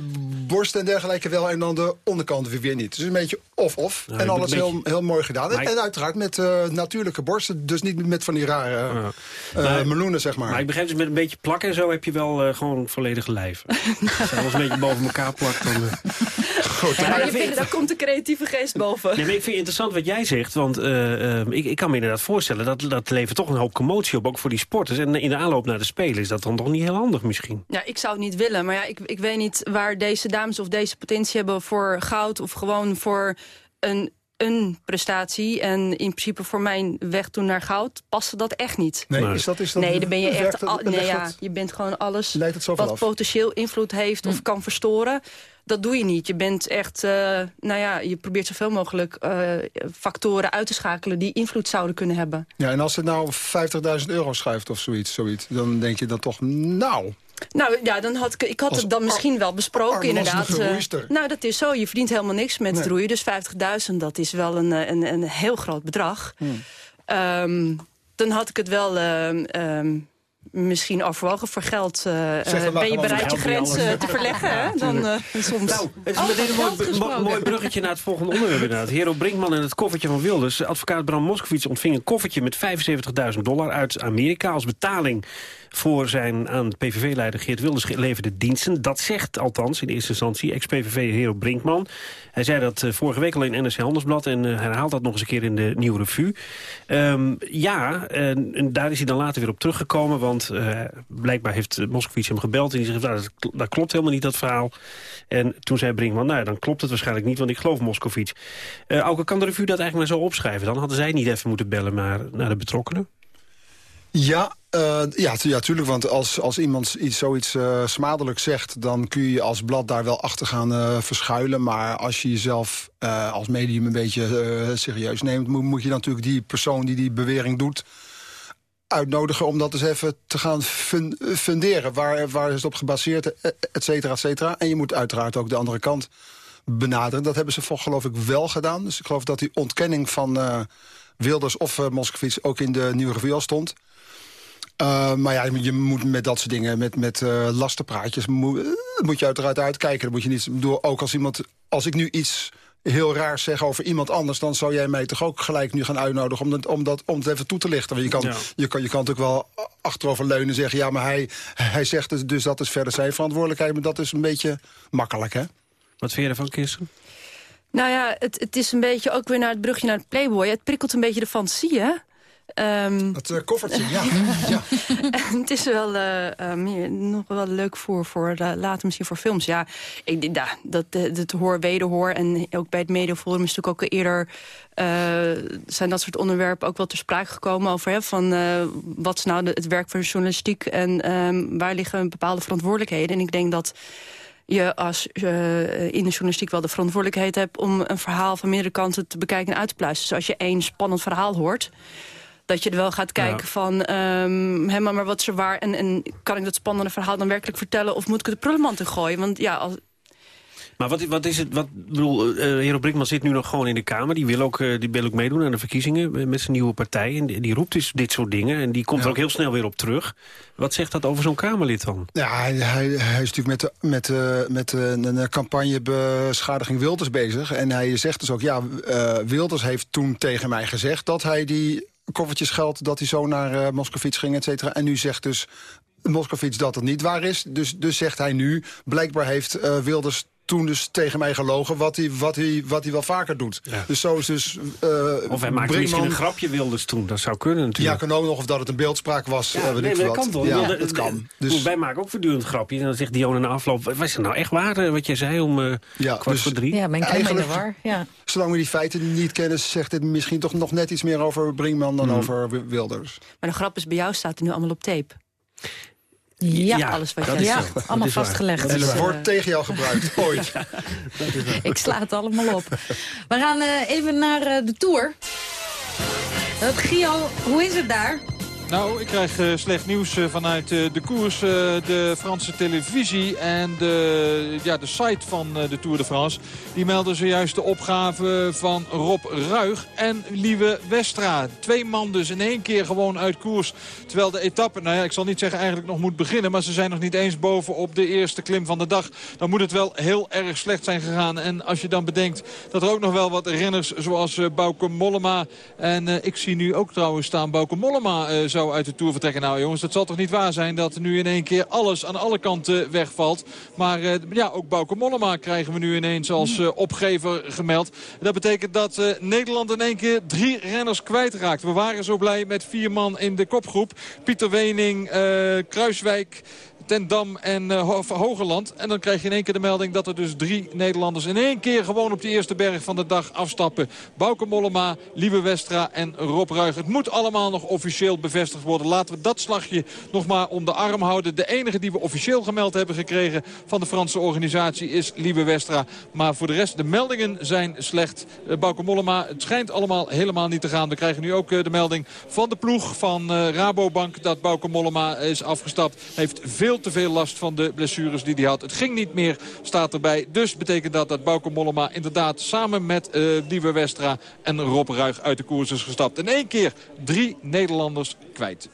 [SPEAKER 14] borsten en dergelijke wel en dan de onderkant weer niet. Dus een beetje of-of. Nou, en alles beetje... heel, heel mooi gedaan. En, ik... en uiteraard met uh, natuurlijke borsten. Dus niet met van die rare uh, meloenen, zeg maar.
[SPEAKER 3] Maar ik begrijp dus met een beetje plakken en zo heb je wel gewoon volledige lijf. Als je alles een beetje boven elkaar plakt, dan...
[SPEAKER 15] Goed, maar je vindt, daar komt de creatieve geest boven.
[SPEAKER 3] Nee, maar ik vind het interessant wat jij zegt. Want uh, uh, ik, ik, kan me inderdaad voorstellen... dat dat levert toch een hoop commotie op, ook voor die sporters. En in de aanloop naar de Spelen is dat dan toch niet heel handig misschien.
[SPEAKER 15] Ja, ik zou het niet willen. Maar ja, ik, ik weet niet waar deze dames of deze potentie hebben... voor goud of gewoon voor een een prestatie. En in principe voor mijn weg toen naar goud paste dat echt niet.
[SPEAKER 14] Nee, is dat, is dat
[SPEAKER 15] nee dan ben je echt... Al, nee, ja, je bent gewoon alles wat potentieel invloed heeft of hm. kan verstoren dat doe je niet. Je bent echt, uh, nou ja, je probeert zoveel mogelijk uh, factoren uit te schakelen die invloed zouden kunnen hebben.
[SPEAKER 14] Ja, en als het nou 50.000 euro schuift of zoiets, zoiets, dan denk je dan toch, nou...
[SPEAKER 15] Nou ja, dan had ik, ik had het dan misschien wel besproken inderdaad. Uh, nou, dat is zo. Je verdient helemaal niks met nee. roeien. Dus 50.000, dat is wel een, een, een heel groot bedrag. Hmm. Um, dan had ik het wel... Um, misschien overwogen voor geld. Uh, ben je bereid je grenzen te verleggen? Dan, uh, soms.
[SPEAKER 3] Nou, het is oh, meteen een mooi, mooi, bruggetje naar het volgende onderwerp inderdaad. Hero Brinkman en het koffertje van Wilders. Advocaat Bram Moskowitz ontving een koffertje met 75.000 dollar uit Amerika... als betaling voor zijn aan PVV-leider Geert Wilders geleverde diensten. Dat zegt althans in eerste instantie ex-PVV Hero Brinkman. Hij zei dat vorige week al in NRC Handelsblad... en herhaalt dat nog eens een keer in de Nieuwe Revue. Um, ja, en, en, daar is hij dan later weer op teruggekomen... want uh, blijkbaar heeft Moskowitz hem gebeld... en die zegt, nou, dat, klopt helemaal niet, dat verhaal. En toen zei Brinkman, nou, dan klopt het waarschijnlijk niet... want ik geloof Moskowitz. Uh, Auke, kan de Revue dat eigenlijk maar zo opschrijven? Dan hadden zij niet even moeten bellen maar naar de betrokkenen?
[SPEAKER 14] Ja, uh, ja, tuurlijk. Want als, als iemand iets, zoiets uh, smadelijk zegt... dan kun je als blad daar wel achter gaan verschuilen. Maar als je jezelf als medium een beetje serieus neemt... Moet, moet je natuurlijk die persoon die die bewering doet uitnodigen om dat eens even te gaan funderen. Waar, waar is het op gebaseerd, et cetera, et cetera. En je moet uiteraard ook de andere kant benaderen. Dat hebben ze geloof ik wel gedaan. Dus ik geloof dat die ontkenning van uh, Wilders of uh, Moskovits ook in de Nieuwe Revue al stond. Maar ja, je moet met dat soort dingen, met, met uh, lastenpraatjes, moet, moet je uiteraard uitkijken. Dan moet je niet, door ook als iemand, als ik nu iets heel raar zeg over iemand anders... dan zou jij mij toch ook gelijk nu gaan uitnodigen om, dat, om, dat, om het even toe te lichten. Want je kan, je kan, je kan natuurlijk wel achterover leunen en zeggen... ja, maar hij, hij zegt het, dus dat is verder zijn verantwoordelijkheid. Maar dat is een beetje makkelijk, hè?
[SPEAKER 3] Wat vind je ervan, Kirsten?
[SPEAKER 15] Nou ja, het, het is een beetje ook weer naar het brugje naar het Playboy. Het prikkelt een beetje de fantasie, hè?
[SPEAKER 14] Um, het uh, koffertje, ja. ja.
[SPEAKER 15] het is wel uh, nog wel leuk voor, voor uh, later misschien voor films. Ja, ik, ja dat, het hoor, wederhoor en ook bij het mediaforum is natuurlijk ook eerder... zijn dat soort onderwerpen ook wel ter sprake gekomen over... Hè, van wat is nou de, het werk van de journalistiek en um, waar liggen bepaalde verantwoordelijkheden. En ik denk dat je als in de journalistiek wel de verantwoordelijkheid hebt... om een verhaal van meerdere kanten te bekijken en uit te pluizen. Dus als je één spannend verhaal hoort dat je er wel gaat kijken van... Um, maar wat is er waar en, en kan ik dat spannende verhaal dan werkelijk vertellen... of moet ik het de prullenmand in gooien? Want ja, als,
[SPEAKER 3] maar wat, wat is het, wat, bedoel, uh, Hero Brinkman zit nu nog gewoon in de Kamer. Die wil ook, uh, die wil ook meedoen aan de verkiezingen met zijn nieuwe partij. En die, die roept dus dit soort dingen. En die komt er ook heel snel weer op terug. Wat zegt dat over zo'n Kamerlid dan?
[SPEAKER 14] Ja, hij, hij, hij is natuurlijk met, de, met, uh, met een campagne beschadiging Wilders bezig. En hij zegt dus ook, ja, Wilders heeft toen tegen mij gezegd... dat hij die koffertjes geld dat hij zo naar uh, Moskovits ging, et cetera. En nu zegt dus Moskovits dat het niet waar is. Dus, dus zegt hij nu, blijkbaar heeft uh, Wilders toen dus tegen mij gelogen, wat hij, wat hij, wat hij wel vaker doet. Dus zo is dus...
[SPEAKER 3] Uh, of hij maakte misschien een grapje Wilders toen, dat zou kunnen natuurlijk.
[SPEAKER 14] Ja, kan ook nog, of dat het een beeldspraak was, ja, uh, nee, dat
[SPEAKER 3] kan toch? Ja, dat, kan. Dus... Wij maken ook voortdurend grapjes en dan zegt Dion in de afloop... was het nou echt waar wat jij zei om uh, ja, kwart dus, voor drie?
[SPEAKER 2] Ja, ben ik helemaal in de war. Ja.
[SPEAKER 14] Zolang we die feiten niet kennen, zegt dit misschien toch nog net iets meer over Brinkman dan hmm. over Wilders.
[SPEAKER 15] Maar de grap is, bij jou staat er nu allemaal op tape.
[SPEAKER 2] Ja,
[SPEAKER 15] alles wat
[SPEAKER 2] je ja, allemaal vastgelegd.
[SPEAKER 14] En het wordt tegen jou gebruikt, ooit.
[SPEAKER 2] Ik sla het allemaal op. We gaan uh, even naar uh, de Tour. Uh, Gio, hoe is het daar?
[SPEAKER 10] Nou, ik krijg uh, slecht nieuws uh, vanuit uh, de koers, de Franse televisie en de, ja, de site van de Tour de France. Die melden zojuist de opgave van Rob Ruig en Lieve Westra. Twee man dus in één keer gewoon uit koers. Terwijl de etappe, nou ja, ik zal niet zeggen eigenlijk nog moet beginnen... maar ze zijn nog niet eens boven op de eerste klim van de dag. Dan moet het wel heel erg slecht zijn gegaan. En als je dan bedenkt dat er ook nog wel wat renners zoals Bauke Mollema... en ik zie nu ook trouwens staan Bauke Mollema zou uit de Tour vertrekken. Nou jongens, dat zal toch niet waar zijn dat nu in één keer alles aan alle kanten wegvalt. Maar uh, ja, ook Bauke Mollema krijgen we nu ineens als uh, opgever gemeld. Dat betekent dat uh, Nederland in één keer drie renners kwijtraakt. We waren zo blij met vier man in de kopgroep. Pieter Wening, Kruiswijk... Ten Dam en uh, Hogeland. En dan krijg je in één keer de melding dat er dus drie Nederlanders in één keer gewoon op die eerste berg van de dag afstappen. Bouke Mollema, Lieve Westra en Rob Ruig. Het moet allemaal nog officieel bevestigd worden. Laten we dat slagje nog maar om de arm houden. De enige die we officieel gemeld hebben gekregen van de Franse organisatie is Lieve Westra. Maar voor de rest, de meldingen zijn slecht. Uh, Mollema, het schijnt allemaal helemaal niet te gaan. We krijgen nu ook uh, de melding van de ploeg van Rabobank dat Bauke Mollema is afgestapt. Heeft veel te veel last van de blessures die hij had. Het ging niet meer, staat erbij. Dus betekent dat dat Bauke Mollema inderdaad samen met Lieve Westra en Rob Ruig uit de koers is gestapt. In één keer drie Nederlanders kwijt.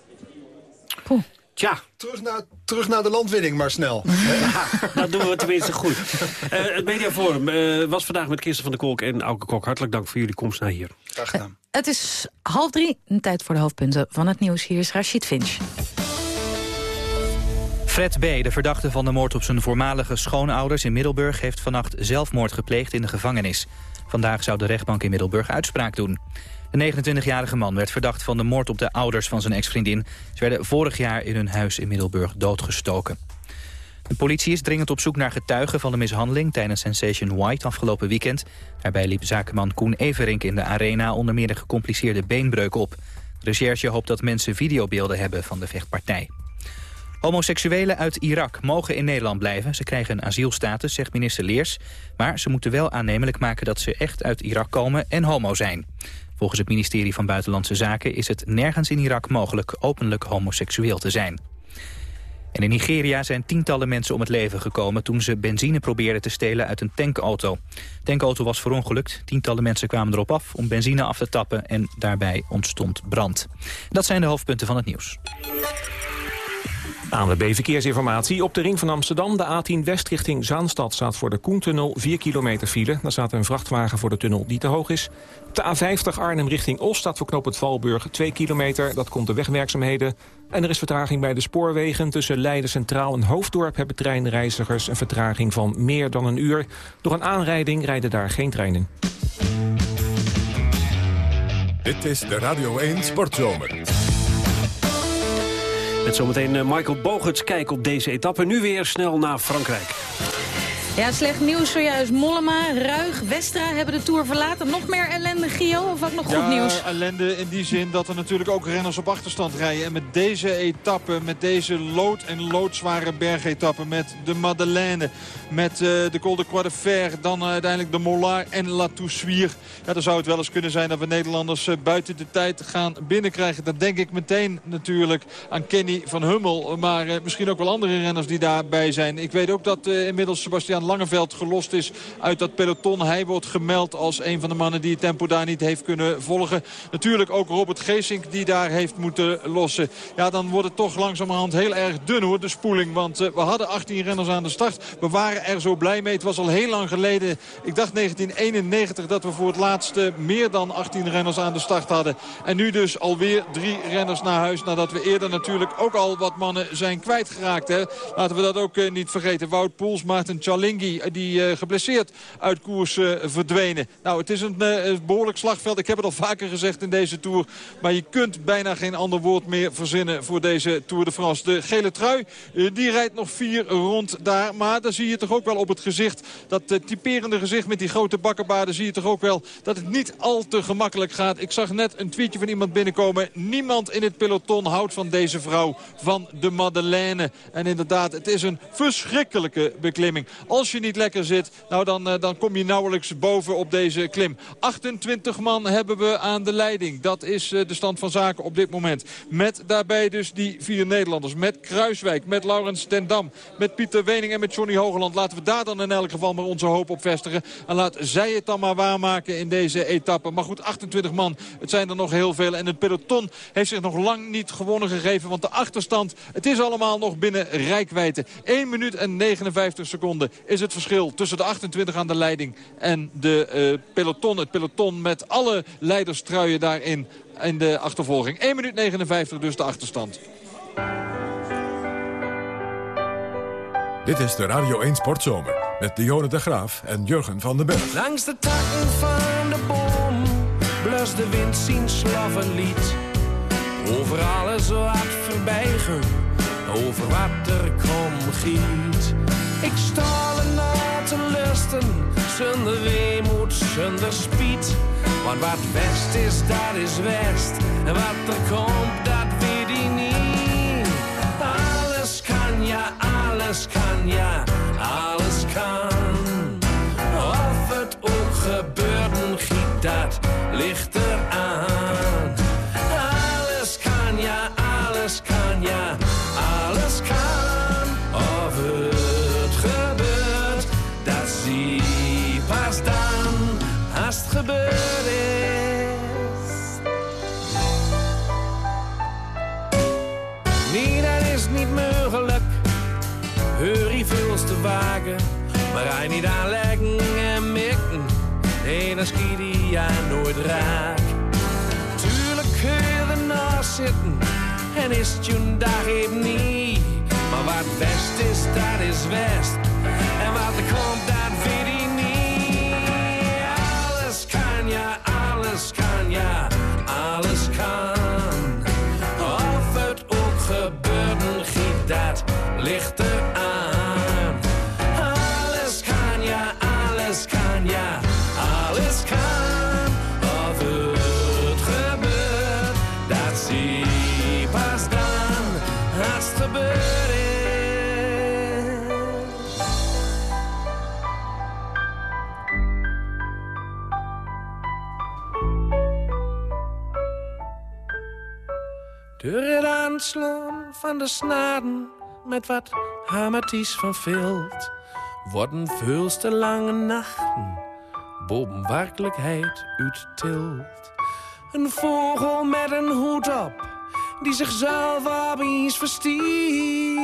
[SPEAKER 3] Poeh. Tja.
[SPEAKER 14] Terug naar, terug naar de landwinning, maar snel.
[SPEAKER 3] ja, dat doen we tenminste goed. Uh, het Mediaforum uh, was vandaag met Kirsten van der Kolk en Auke Kok. Hartelijk dank voor jullie komst naar hier.
[SPEAKER 14] Graag gedaan. Uh,
[SPEAKER 2] het is half drie, een tijd voor de hoofdpunten van het nieuws. Hier is Rashid Finch.
[SPEAKER 4] Fred B., de verdachte van de moord op zijn voormalige schoonouders in Middelburg... heeft vannacht zelfmoord gepleegd in de gevangenis. Vandaag zou de rechtbank in Middelburg uitspraak doen. De 29-jarige man werd verdacht van de moord op de ouders van zijn ex-vriendin. Ze werden vorig jaar in hun huis in Middelburg doodgestoken. De politie is dringend op zoek naar getuigen van de mishandeling... tijdens Sensation White afgelopen weekend. Daarbij liep zakenman Koen Everink in de arena... onder meer de gecompliceerde beenbreuk op. De recherche hoopt dat mensen videobeelden hebben van de vechtpartij. Homoseksuelen uit Irak mogen in Nederland blijven. Ze krijgen een asielstatus, zegt minister Leers. Maar ze moeten wel aannemelijk maken dat ze echt uit Irak komen en homo zijn. Volgens het ministerie van Buitenlandse Zaken is het nergens in Irak mogelijk openlijk homoseksueel te zijn. En in Nigeria zijn tientallen mensen om het leven gekomen... toen ze benzine probeerden te stelen uit een tankauto. De tankauto was verongelukt. Tientallen mensen kwamen erop af om benzine af te tappen... en daarbij ontstond brand. Dat zijn de hoofdpunten van het nieuws.
[SPEAKER 16] Aan de B-verkeersinformatie. Op de ring van Amsterdam, de A10 West richting Zaanstad... staat voor de Koentunnel 4 kilometer file. Daar staat een vrachtwagen voor de tunnel die te hoog is. De A50 Arnhem richting Os staat voor knoop het Valburg 2 kilometer. Dat komt de wegwerkzaamheden. En er is vertraging bij de spoorwegen. Tussen Leiden Centraal en Hoofddorp hebben treinreizigers... een vertraging van meer dan een uur. Door een aanrijding rijden daar geen treinen.
[SPEAKER 1] Dit is de Radio 1 Sportzomer.
[SPEAKER 3] Met zometeen eh, Michael Bogerts kijk op deze etappe. Nu weer snel naar Frankrijk.
[SPEAKER 2] Ja, slecht nieuws zojuist. Mollema, Ruig, Westra hebben de Tour verlaten. Nog meer ellende, Gio? Of ook nog goed
[SPEAKER 10] ja,
[SPEAKER 2] nieuws?
[SPEAKER 10] ellende in die zin dat er natuurlijk ook renners op achterstand rijden. En met deze etappe, met deze lood- en loodzware bergetappe... met de Madeleine, met uh, de Col de Croix dan uh, uiteindelijk de Mollard en La Toussuire. Ja, dan zou het wel eens kunnen zijn dat we Nederlanders uh, buiten de tijd gaan binnenkrijgen. Dan denk ik meteen natuurlijk aan Kenny van Hummel. Maar misschien ook wel andere renners die daarbij zijn. Ik weet ook dat inmiddels Sebastian Langeveld gelost is uit dat peloton. Hij wordt gemeld als een van de mannen die het tempo daar niet heeft kunnen volgen. Natuurlijk ook Robert Geesink die daar heeft moeten lossen. Ja, dan wordt het toch langzamerhand heel erg dun hoor, de spoeling. Want uh, we hadden 18 renners aan de start. We waren er zo blij mee. Het was al heel lang geleden, ik dacht 1991, dat we voor het laatste meer dan 18 renners aan de start hadden. En nu dus alweer drie renners naar huis. Nadat we eerder natuurlijk ook al wat mannen zijn kwijtgeraakt. Hè. Laten we dat ook uh, niet vergeten. Wout Poels, Maarten Chaling die uh, geblesseerd uit koers uh, verdwenen. Nou, het is een behoorlijk slagveld. Ik heb het al vaker gezegd in deze Tour. Maar je kunt bijna geen ander woord meer verzinnen voor deze Tour de France. De gele trui, die rijdt nog vier rond daar. Maar dan zie je toch ook wel op het gezicht, dat typerende gezicht met die grote bakkenbaarden... zie je toch ook wel dat het niet al te gemakkelijk gaat. Ik zag net een tweetje van iemand binnenkomen. Niemand in het peloton houdt van deze vrouw, van de Madeleine. En inderdaad, het is een verschrikkelijke beklimming. Als je niet lekker zit, nou dan, uh, dan kom je nauwelijks boven op deze klim. 28 man hebben we aan de leiding. Dat is uh, de stand van zaken op dit moment. Met daarbij dus die vier Nederlanders. Met Kruiswijk, met Laurens ten Dam, met Pieter Wening en met Johnny Hogeland. Laten we daar dan in elk geval maar onze hoop op vestigen. En laat zij het dan maar waarmaken in deze etappe. Maar goed, 28 man, het zijn er nog heel veel. En het peloton heeft zich nog lang niet gewonnen gegeven. Want de achterstand, het is allemaal nog binnen rijkwijde. 1 minuut en 59 seconden is het verschil tussen de 28 aan de leiding en de uh, peloton. Het peloton met alle leiderstruien daarin in de achtervolging. 1 minuut 59 dus de achterstand.
[SPEAKER 1] Dit is de Radio 1 Sportzomer met Dionne de Graaf en Jurgen van den Berg.
[SPEAKER 17] Langs de takken van de boom blust de wind zien slaven lied. Over alles wat voorbijgen over wat er kom giet. Ik stal na te lusten, zonder weemoed, zonder spiet. Want wat west is, dat is west. En wat er komt, dat weet hij niet. Alles kan, ja, alles kan, ja, alles kan. Of het ook gebeurt, giet, dat ligt eraan. Maar hij niet aanleggen en mikken. Nee, dan schiet hij ja nooit raak. Tuurlijk kun je ernaast zitten en is het je dag even niet. Maar wat best is, dat is west. En wat er komt, dat weet hij niet. Alles kan, ja, alles kan, ja, alles kan. Of het ook gebeurt, giet dat ligt Door het van de snaden met wat hamerties van vilt, worden veel te lange nachten boven werkelijkheid uittilt. Een vogel met een hoed op, die zichzelf op iets verstiet.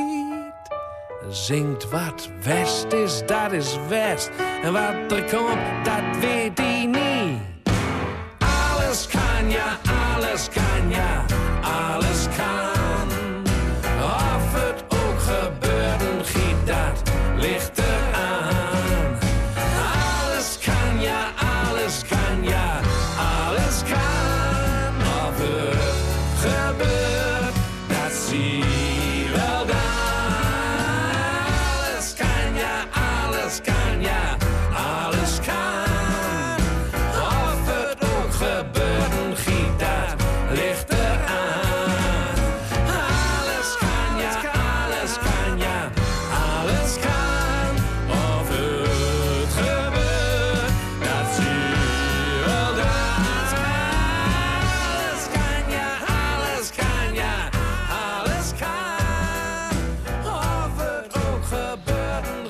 [SPEAKER 17] Zingt wat west is, dat is west. En wat er komt, dat weet hij niet. Alles kan, ja, alles kan, ja,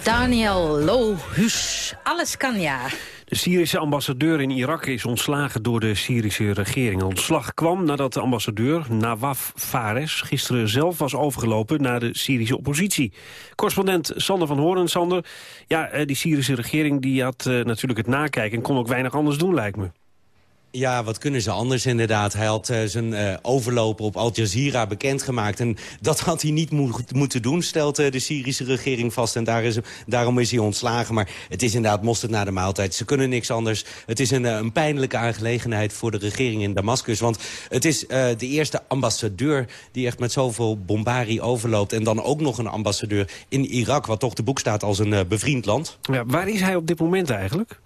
[SPEAKER 2] Daniel Lohus, alles kan ja.
[SPEAKER 3] De Syrische ambassadeur in Irak is ontslagen door de Syrische regering. Ontslag kwam nadat de ambassadeur Nawaf Fares gisteren zelf was overgelopen naar de Syrische oppositie. Correspondent Sander van Hoorn. Sander, ja, eh, die Syrische regering die had eh, natuurlijk het nakijken en kon ook weinig anders doen, lijkt me.
[SPEAKER 18] Ja, wat kunnen ze anders inderdaad. Hij had eh, zijn eh, overloper op Al Jazeera bekendgemaakt. En dat had hij niet mo moeten doen, stelt eh, de Syrische regering vast. En daar is, daarom is hij ontslagen. Maar het is inderdaad mosterd na de maaltijd. Ze kunnen niks anders. Het is een, een pijnlijke aangelegenheid voor de regering in Damascus. Want het is de eerste ambassadeur die echt met zoveel bombarie overloopt. En dan ook nog een ambassadeur in Irak, wat toch de boek staat als een bevriend land.
[SPEAKER 3] Ja, waar is hij op dit moment eigenlijk?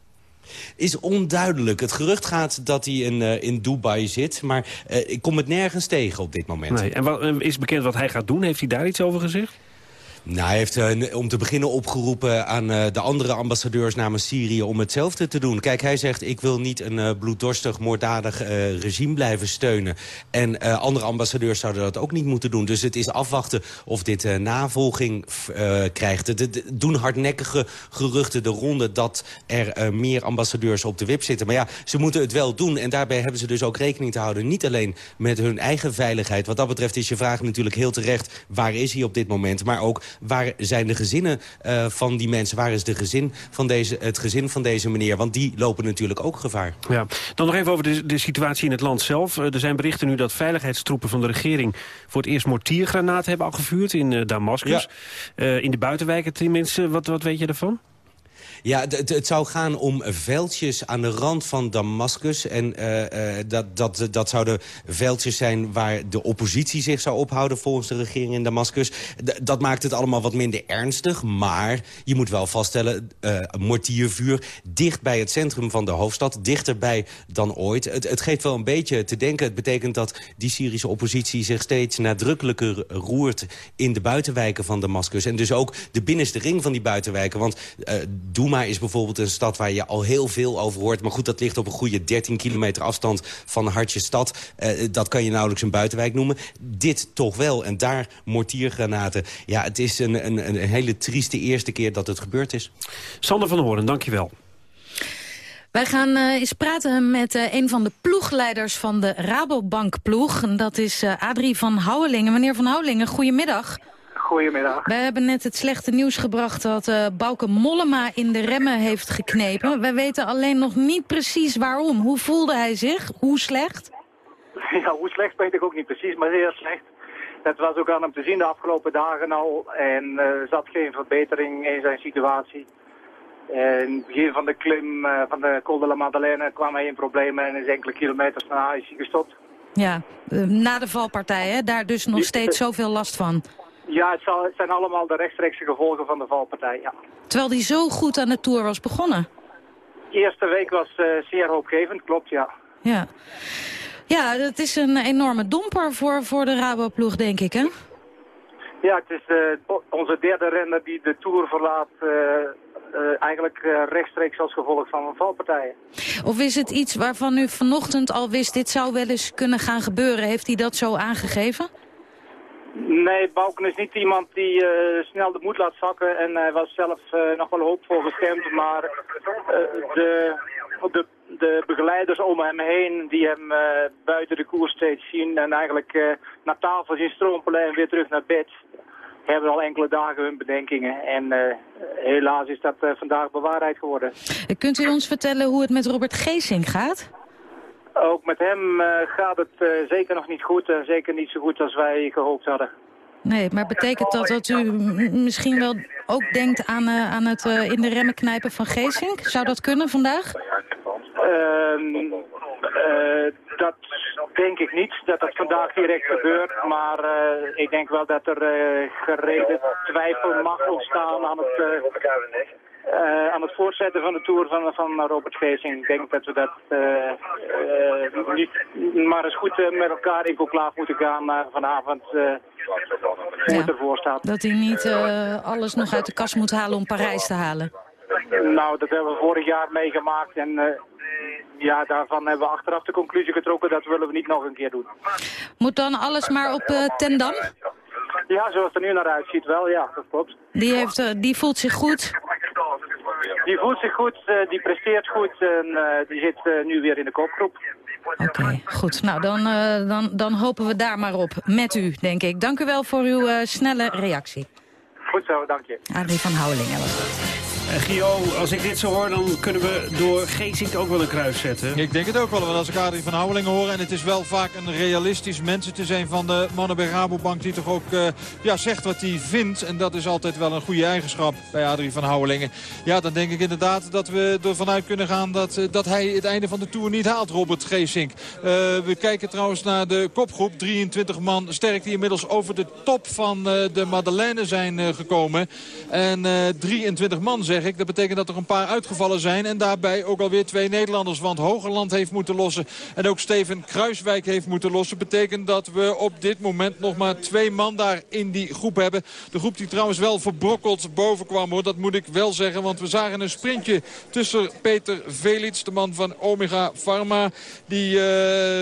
[SPEAKER 18] Is onduidelijk. Het gerucht gaat dat hij in, uh, in Dubai zit, maar uh, ik kom het nergens tegen op dit moment.
[SPEAKER 3] Nee. En wat, is bekend wat hij gaat doen? Heeft hij daar iets over gezegd?
[SPEAKER 18] Nou, hij heeft uh, om te beginnen opgeroepen aan uh, de andere ambassadeurs namens Syrië om hetzelfde te doen. Kijk, hij zegt ik wil niet een uh, bloeddorstig, moorddadig regime blijven steunen. En andere ambassadeurs zouden dat ook niet moeten doen. Dus het is afwachten of dit navolging krijgt. Het doen hardnekkige geruchten de ronde dat er meer ambassadeurs op de wip zitten. Maar ja, ze moeten het wel doen. En daarbij hebben ze dus ook rekening te houden. Niet alleen met hun eigen veiligheid. Wat dat betreft is je vraag natuurlijk heel terecht. Waar is hij op dit moment? Maar ook waar zijn de gezinnen uh, van die mensen? Waar is de gezin van deze, het gezin van deze meneer? Want die lopen natuurlijk ook gevaar.
[SPEAKER 3] Ja. Dan nog even over de, de situatie in het land zelf. Uh, er zijn berichten nu dat veiligheidstroepen van de regering... voor het eerst mortiergranaten hebben afgevuurd in uh, Damascus. Ja. in de buitenwijken tenminste. Wat, wat weet je ervan?
[SPEAKER 18] Ja, het zou gaan om veldjes aan de rand van Damascus. En uh, dat, dat, dat zouden veldjes zijn waar de oppositie zich zou ophouden... volgens de regering in Damascus. dat maakt het allemaal wat minder ernstig. Maar je moet wel vaststellen, uh, mortiervuur dicht bij het centrum van de hoofdstad. Dichterbij dan ooit. Het, het geeft wel een beetje te denken. Het betekent dat die Syrische oppositie zich steeds nadrukkelijker roert... in de buitenwijken van Damascus. En dus ook de binnenste ring van die buitenwijken. Want uh, Douma is bijvoorbeeld een stad waar je al heel veel over hoort. Maar goed, dat ligt op een goede 13 kilometer afstand van Hartje stad. Uh, dat kan je nauwelijks een buitenwijk noemen. Dit toch wel. En daar mortiergranaten. Ja, het is een, een, een hele trieste eerste keer dat het gebeurd is.
[SPEAKER 3] Sander van Hoorn, dankjewel.
[SPEAKER 2] Wij gaan uh, eens praten met uh, een van de ploegleiders van de Rabobank-ploeg. Dat is uh, Adrie van Houwelingen. Meneer van Houwelingen, goedemiddag.
[SPEAKER 19] Goedemiddag.
[SPEAKER 2] We hebben net het slechte nieuws gebracht dat uh, Bouke Mollema in de remmen heeft geknepen. We weten alleen nog niet precies waarom. Hoe voelde hij zich? Hoe slecht?
[SPEAKER 19] Ja, hoe slecht weet ik ook niet precies, maar zeer slecht. Dat was ook aan hem te zien de afgelopen dagen al. En uh, er zat geen verbetering in zijn situatie. En in het begin van de klim uh, van de Col de la Madeleine kwam hij in problemen en is enkele kilometers daarna is hij gestopt.
[SPEAKER 2] Ja, na de valpartij, hè? daar dus nog steeds zoveel last van.
[SPEAKER 19] Ja, het, zal, het, zijn allemaal de rechtstreekse gevolgen van de valpartij, ja.
[SPEAKER 2] Terwijl die zo goed aan de Tour was begonnen.
[SPEAKER 19] De eerste week was uh, zeer hoopgevend, klopt, ja.
[SPEAKER 2] Ja. Ja, dat is een enorme domper voor, voor de Rabo-ploeg, denk ik, hè?
[SPEAKER 19] Ja, het is uh, onze derde renner die de Tour verlaat... Uh, uh, eigenlijk rechtstreeks als gevolg van valpartijen.
[SPEAKER 2] Of is het iets waarvan u vanochtend al wist... dit zou wel eens kunnen gaan gebeuren? Heeft hij dat zo aangegeven?
[SPEAKER 19] Nee, Bouken is niet iemand die uh, snel de moed laat zakken en hij was zelf uh, nog wel hoopvol gestemd, maar uh, de, de, de begeleiders om hem heen die hem buiten de koers steeds zien en eigenlijk naar tafel zien strompelen en weer terug naar bed, hebben al enkele dagen hun bedenkingen. En helaas is dat vandaag bewaarheid geworden.
[SPEAKER 2] Kunt u ons vertellen hoe het met Robert Geesing gaat?
[SPEAKER 19] Ook met hem uh, gaat het uh, zeker nog niet goed. en zeker niet zo goed als wij gehoopt hadden.
[SPEAKER 2] Nee, maar betekent dat dat u misschien wel ook denkt aan, uh, aan het in de remmen knijpen van Geesink? Zou dat kunnen vandaag?
[SPEAKER 19] Ehm, dat denk ik niet, dat dat vandaag direct gebeurt. Maar ik denk wel dat er gereden twijfel mag ontstaan aan het uh, aan het voortzetten van de Tour van, van Robert Geesing. Ik denk dat we dat uh, uh, niet maar eens goed met elkaar in conclave moeten gaan. Maar vanavond hoe ja, het ervoor staat.
[SPEAKER 2] Dat hij niet alles nog uit de kast moet halen om Parijs te halen.
[SPEAKER 19] Nou, dat hebben we vorig jaar meegemaakt. En ja, daarvan hebben we achteraf de conclusie getrokken. Dat willen we niet nog een keer doen.
[SPEAKER 2] Moet dan alles maar op Tendam?
[SPEAKER 19] Ja, zoals het er nu naar uitziet wel, ja, dat klopt.
[SPEAKER 2] Die, heeft, die voelt zich goed?
[SPEAKER 19] Die voelt zich goed, uh, die presteert goed en uh, die zit uh, nu weer in de kopgroep.
[SPEAKER 2] Oké, okay, goed. Nou, dan, dan, dan hopen we daar maar op. Met u, denk ik. Dank u wel voor uw snelle reactie.
[SPEAKER 19] Goed zo, dank je.
[SPEAKER 2] Adrie van Houwelingen was dat.
[SPEAKER 3] Uh, Gio, als ik dit zo hoor, dan kunnen we door Geesink ook wel een kruis zetten.
[SPEAKER 10] Ik denk het ook wel, want als ik Adrie van Houwelingen hoor... en het is wel vaak een realistisch mensen te zijn van de mannen bij Rabobank... die toch ook uh, ja, zegt wat hij vindt. En dat is altijd wel een goede eigenschap bij Adrie van Houwelingen. Ja, dan denk ik inderdaad dat we ervan uit kunnen gaan... dat, uh, dat hij het einde van de Tour niet haalt, Robert Geesink. we kijken trouwens naar de kopgroep. 23 man sterk die inmiddels over de top van de Madeleine zijn gekomen. En 23 man Dat betekent dat er een paar uitgevallen zijn. En daarbij ook alweer twee Nederlanders. Want Hogerland heeft moeten lossen. En ook Steven Kruiswijk heeft moeten lossen. Betekent dat we op dit moment nog maar twee man daar in die groep hebben. De groep die trouwens wel verbrokkeld boven kwam. Hoor. Dat moet ik wel zeggen. Want we zagen een sprintje tussen Peter Velits. De man van Omega Pharma. Die uh,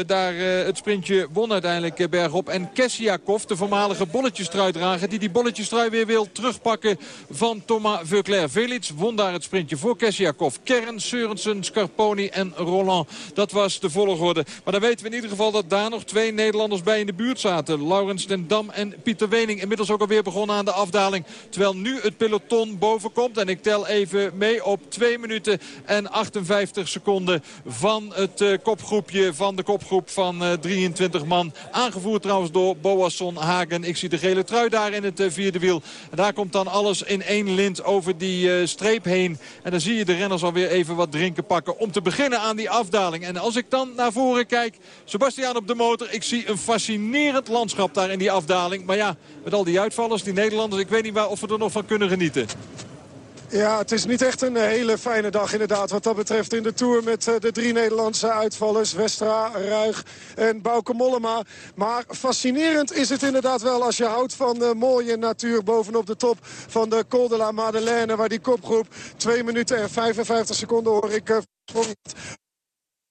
[SPEAKER 10] daar uh, het sprintje won uiteindelijk uh, bergop. En Kessiakov, de voormalige bolletjestruidrager. Die die bolletjestrui weer wil terugpakken van Thomas Veuclair. Velits won daar het sprintje voor Kessiakov. Kern, Seurensen, Scarponi en Roland. Dat was de volgorde. Maar dan weten we in ieder geval dat daar nog twee Nederlanders bij in de buurt zaten. Laurens den Dam en Pieter Wening. Inmiddels ook alweer begonnen aan de afdaling. Terwijl nu het peloton boven komt. En ik tel even mee op 2 minuten en 58 seconden van het uh, kopgroepje. Van de kopgroep van uh, 23 man. Aangevoerd trouwens door Boasson Hagen. Ik zie de gele trui daar in het uh, vierde wiel. En daar komt dan alles in één lint over die streep heen. En dan zie je de renners alweer even wat drinken pakken. Om te beginnen aan die afdaling. En als ik dan naar voren kijk, Sebastian op de motor. Ik zie een fascinerend landschap daar in die afdaling. Maar ja, met al die uitvallers, die Nederlanders, ik weet niet waar, of we er nog van kunnen genieten.
[SPEAKER 20] Ja, het is niet echt een hele fijne dag inderdaad wat dat betreft in de Tour met eh, de drie Nederlandse uitvallers. Westra, Ruig en Bauke Mollema. Maar fascinerend is het inderdaad wel als je houdt van de mooie natuur bovenop de top van de Col de la Madeleine. Waar die kopgroep 2 minuten en 55 seconden hoor ik...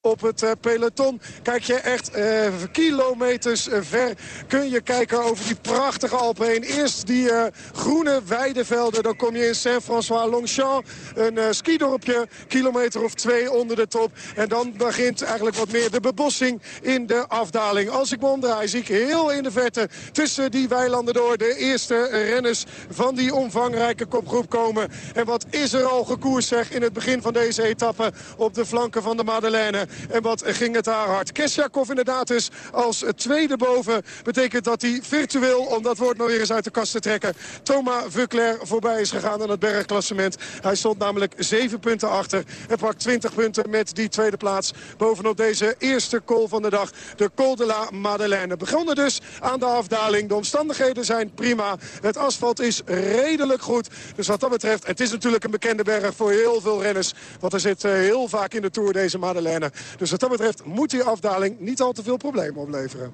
[SPEAKER 20] Op het uh, peloton. Kijk je echt uh, kilometers uh, ver kun je kijken over die prachtige Alpen heen. Eerst die groene weidevelden. Dan kom je in Saint-François-Longchamp. Een skidorpje, kilometer of twee onder de top. En dan begint eigenlijk wat meer de bebossing in de afdaling. Als ik me omdraai zie ik heel in de verte tussen die weilanden door... de eerste renners van die omvangrijke kopgroep komen. En wat is er al gekoers zeg in het begin van deze etappe op de flanken van de Madeleine. En wat ging het daar hard. Kesjakov inderdaad dus als tweede boven. Betekent dat hij virtueel, om dat woord maar weer eens uit de kast te trekken... Thomas Vuckler voorbij is gegaan aan het bergklassement. Hij stond namelijk zeven punten achter. En pakt 20 punten met die tweede plaats bovenop deze eerste call van de dag. De Col de la Madeleine. Begonnen dus aan de afdaling. De omstandigheden zijn prima. Het asfalt is redelijk goed. Dus wat dat betreft, het is natuurlijk een bekende berg voor heel veel renners. Want er zit eh, heel vaak in de Tour deze Madeleine. Dus wat dat betreft moet die afdaling niet al te veel problemen opleveren.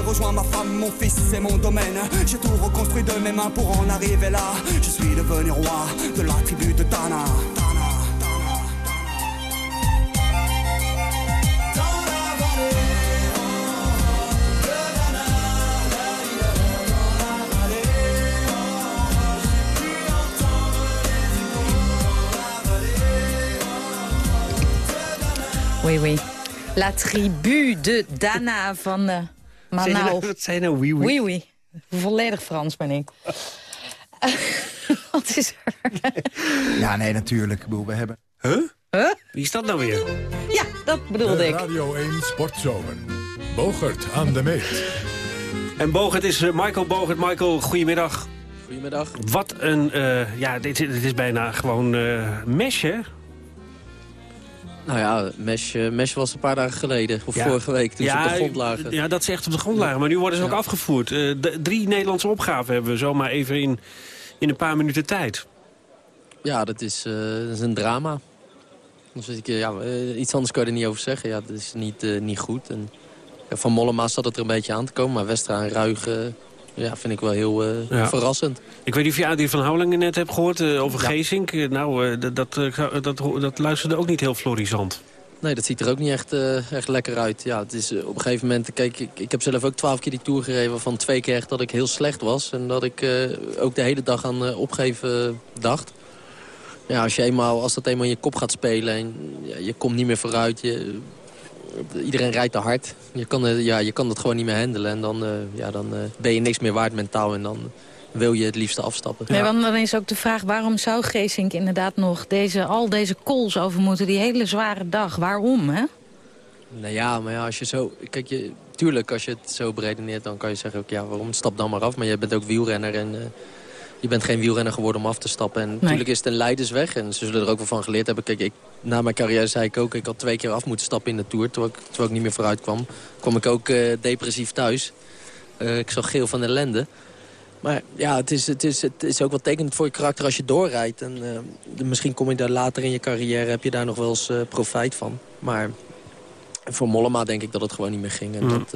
[SPEAKER 21] rejoint ma femme, mon fils, c'est mon domaine. J'ai tout reconstruit de mes mains pour en arriver là. Je suis devenu roi de la tribu de Tana.
[SPEAKER 2] Oui, oui. La tribu de Dana van
[SPEAKER 3] Wat zei nou? Oui, oui.
[SPEAKER 2] Oui, oui. Volledig Frans ben ik. Wat is er?
[SPEAKER 22] ja, nee, natuurlijk. We hebben...
[SPEAKER 3] Huh?
[SPEAKER 2] Huh?
[SPEAKER 3] Wie is dat nou weer?
[SPEAKER 2] Ja, dat bedoelde ik.
[SPEAKER 1] Radio 1 Sportzomer. Bogert aan de meet.
[SPEAKER 3] En Bogert is uh, Michael Bogert. Michael, goedemiddag.
[SPEAKER 23] Goedemiddag.
[SPEAKER 3] Wat een... Uh, ja, dit, dit, is bijna gewoon uh, mesje.
[SPEAKER 23] Nou ja, Mesh, Mesh was een paar dagen geleden, of ja. vorige week, toen ja, ze op de grond lagen.
[SPEAKER 3] Ja, dat is echt op de grond lagen, maar nu worden ze ook afgevoerd. Uh, de, drie Nederlandse opgaven hebben we zomaar even in, in een paar minuten tijd.
[SPEAKER 23] Ja, dat is, uh, dat is een drama. Dus ik, ja, iets anders kan je er niet over zeggen. Ja, dat is niet, niet goed. En, van Mollema zat het er een beetje aan te komen, maar Westra en Ruigen ja, vind ik wel heel uh, ja. verrassend.
[SPEAKER 3] Ik weet niet of je Adrie van Houwelingen net hebt gehoord uh, over ja. Geesink. nou, uh, dat, dat, dat, dat luisterde ook niet heel florisant.
[SPEAKER 23] Nee, dat ziet er ook niet echt, echt lekker uit. Ja, het is op een gegeven moment... Kijk, ik, ik heb zelf ook twaalf keer die Tour gereden... van twee keer echt dat ik heel slecht was. En dat ik ook de hele dag aan opgeven dacht. Ja, als, je eenmaal, als dat eenmaal in je kop gaat spelen... en ja, je komt niet meer vooruit... Je, iedereen rijdt te hard. Je kan, ja, je kan dat gewoon niet meer handelen. En dan, uh, ja, dan uh, ben je niks meer waard mentaal. En dan wil je het liefste afstappen.
[SPEAKER 2] Ja, want dan is ook de vraag, waarom zou Geesink inderdaad nog deze, al deze calls over moeten? Die hele zware dag. Waarom, hè?
[SPEAKER 23] Nou ja, maar ja, als je zo... Kijk, je, tuurlijk, als je het zo beredeneert, dan kan je zeggen... Ook, ja, waarom? Stap dan maar af. Maar je bent ook wielrenner en... Uh, je bent geen wielrenner geworden om af te stappen. En nee. natuurlijk is het een leidersweg. En ze zullen er ook wel van geleerd hebben. Kijk, ik, na mijn carrière zei ik ook... ik had twee keer af moeten stappen in de Tour. Terwijl ik, terwijl ik niet meer vooruit kwam. kwam ik ook uh, depressief thuis. Uh, ik zag geel van ellende. Maar ja, het is, het, is, het is ook wel tekenend voor je karakter als je doorrijdt. En uh, misschien kom je daar later in je carrière... heb je daar nog wel eens profijt van. Maar voor Mollema denk ik dat het gewoon niet meer ging. En mm. dat,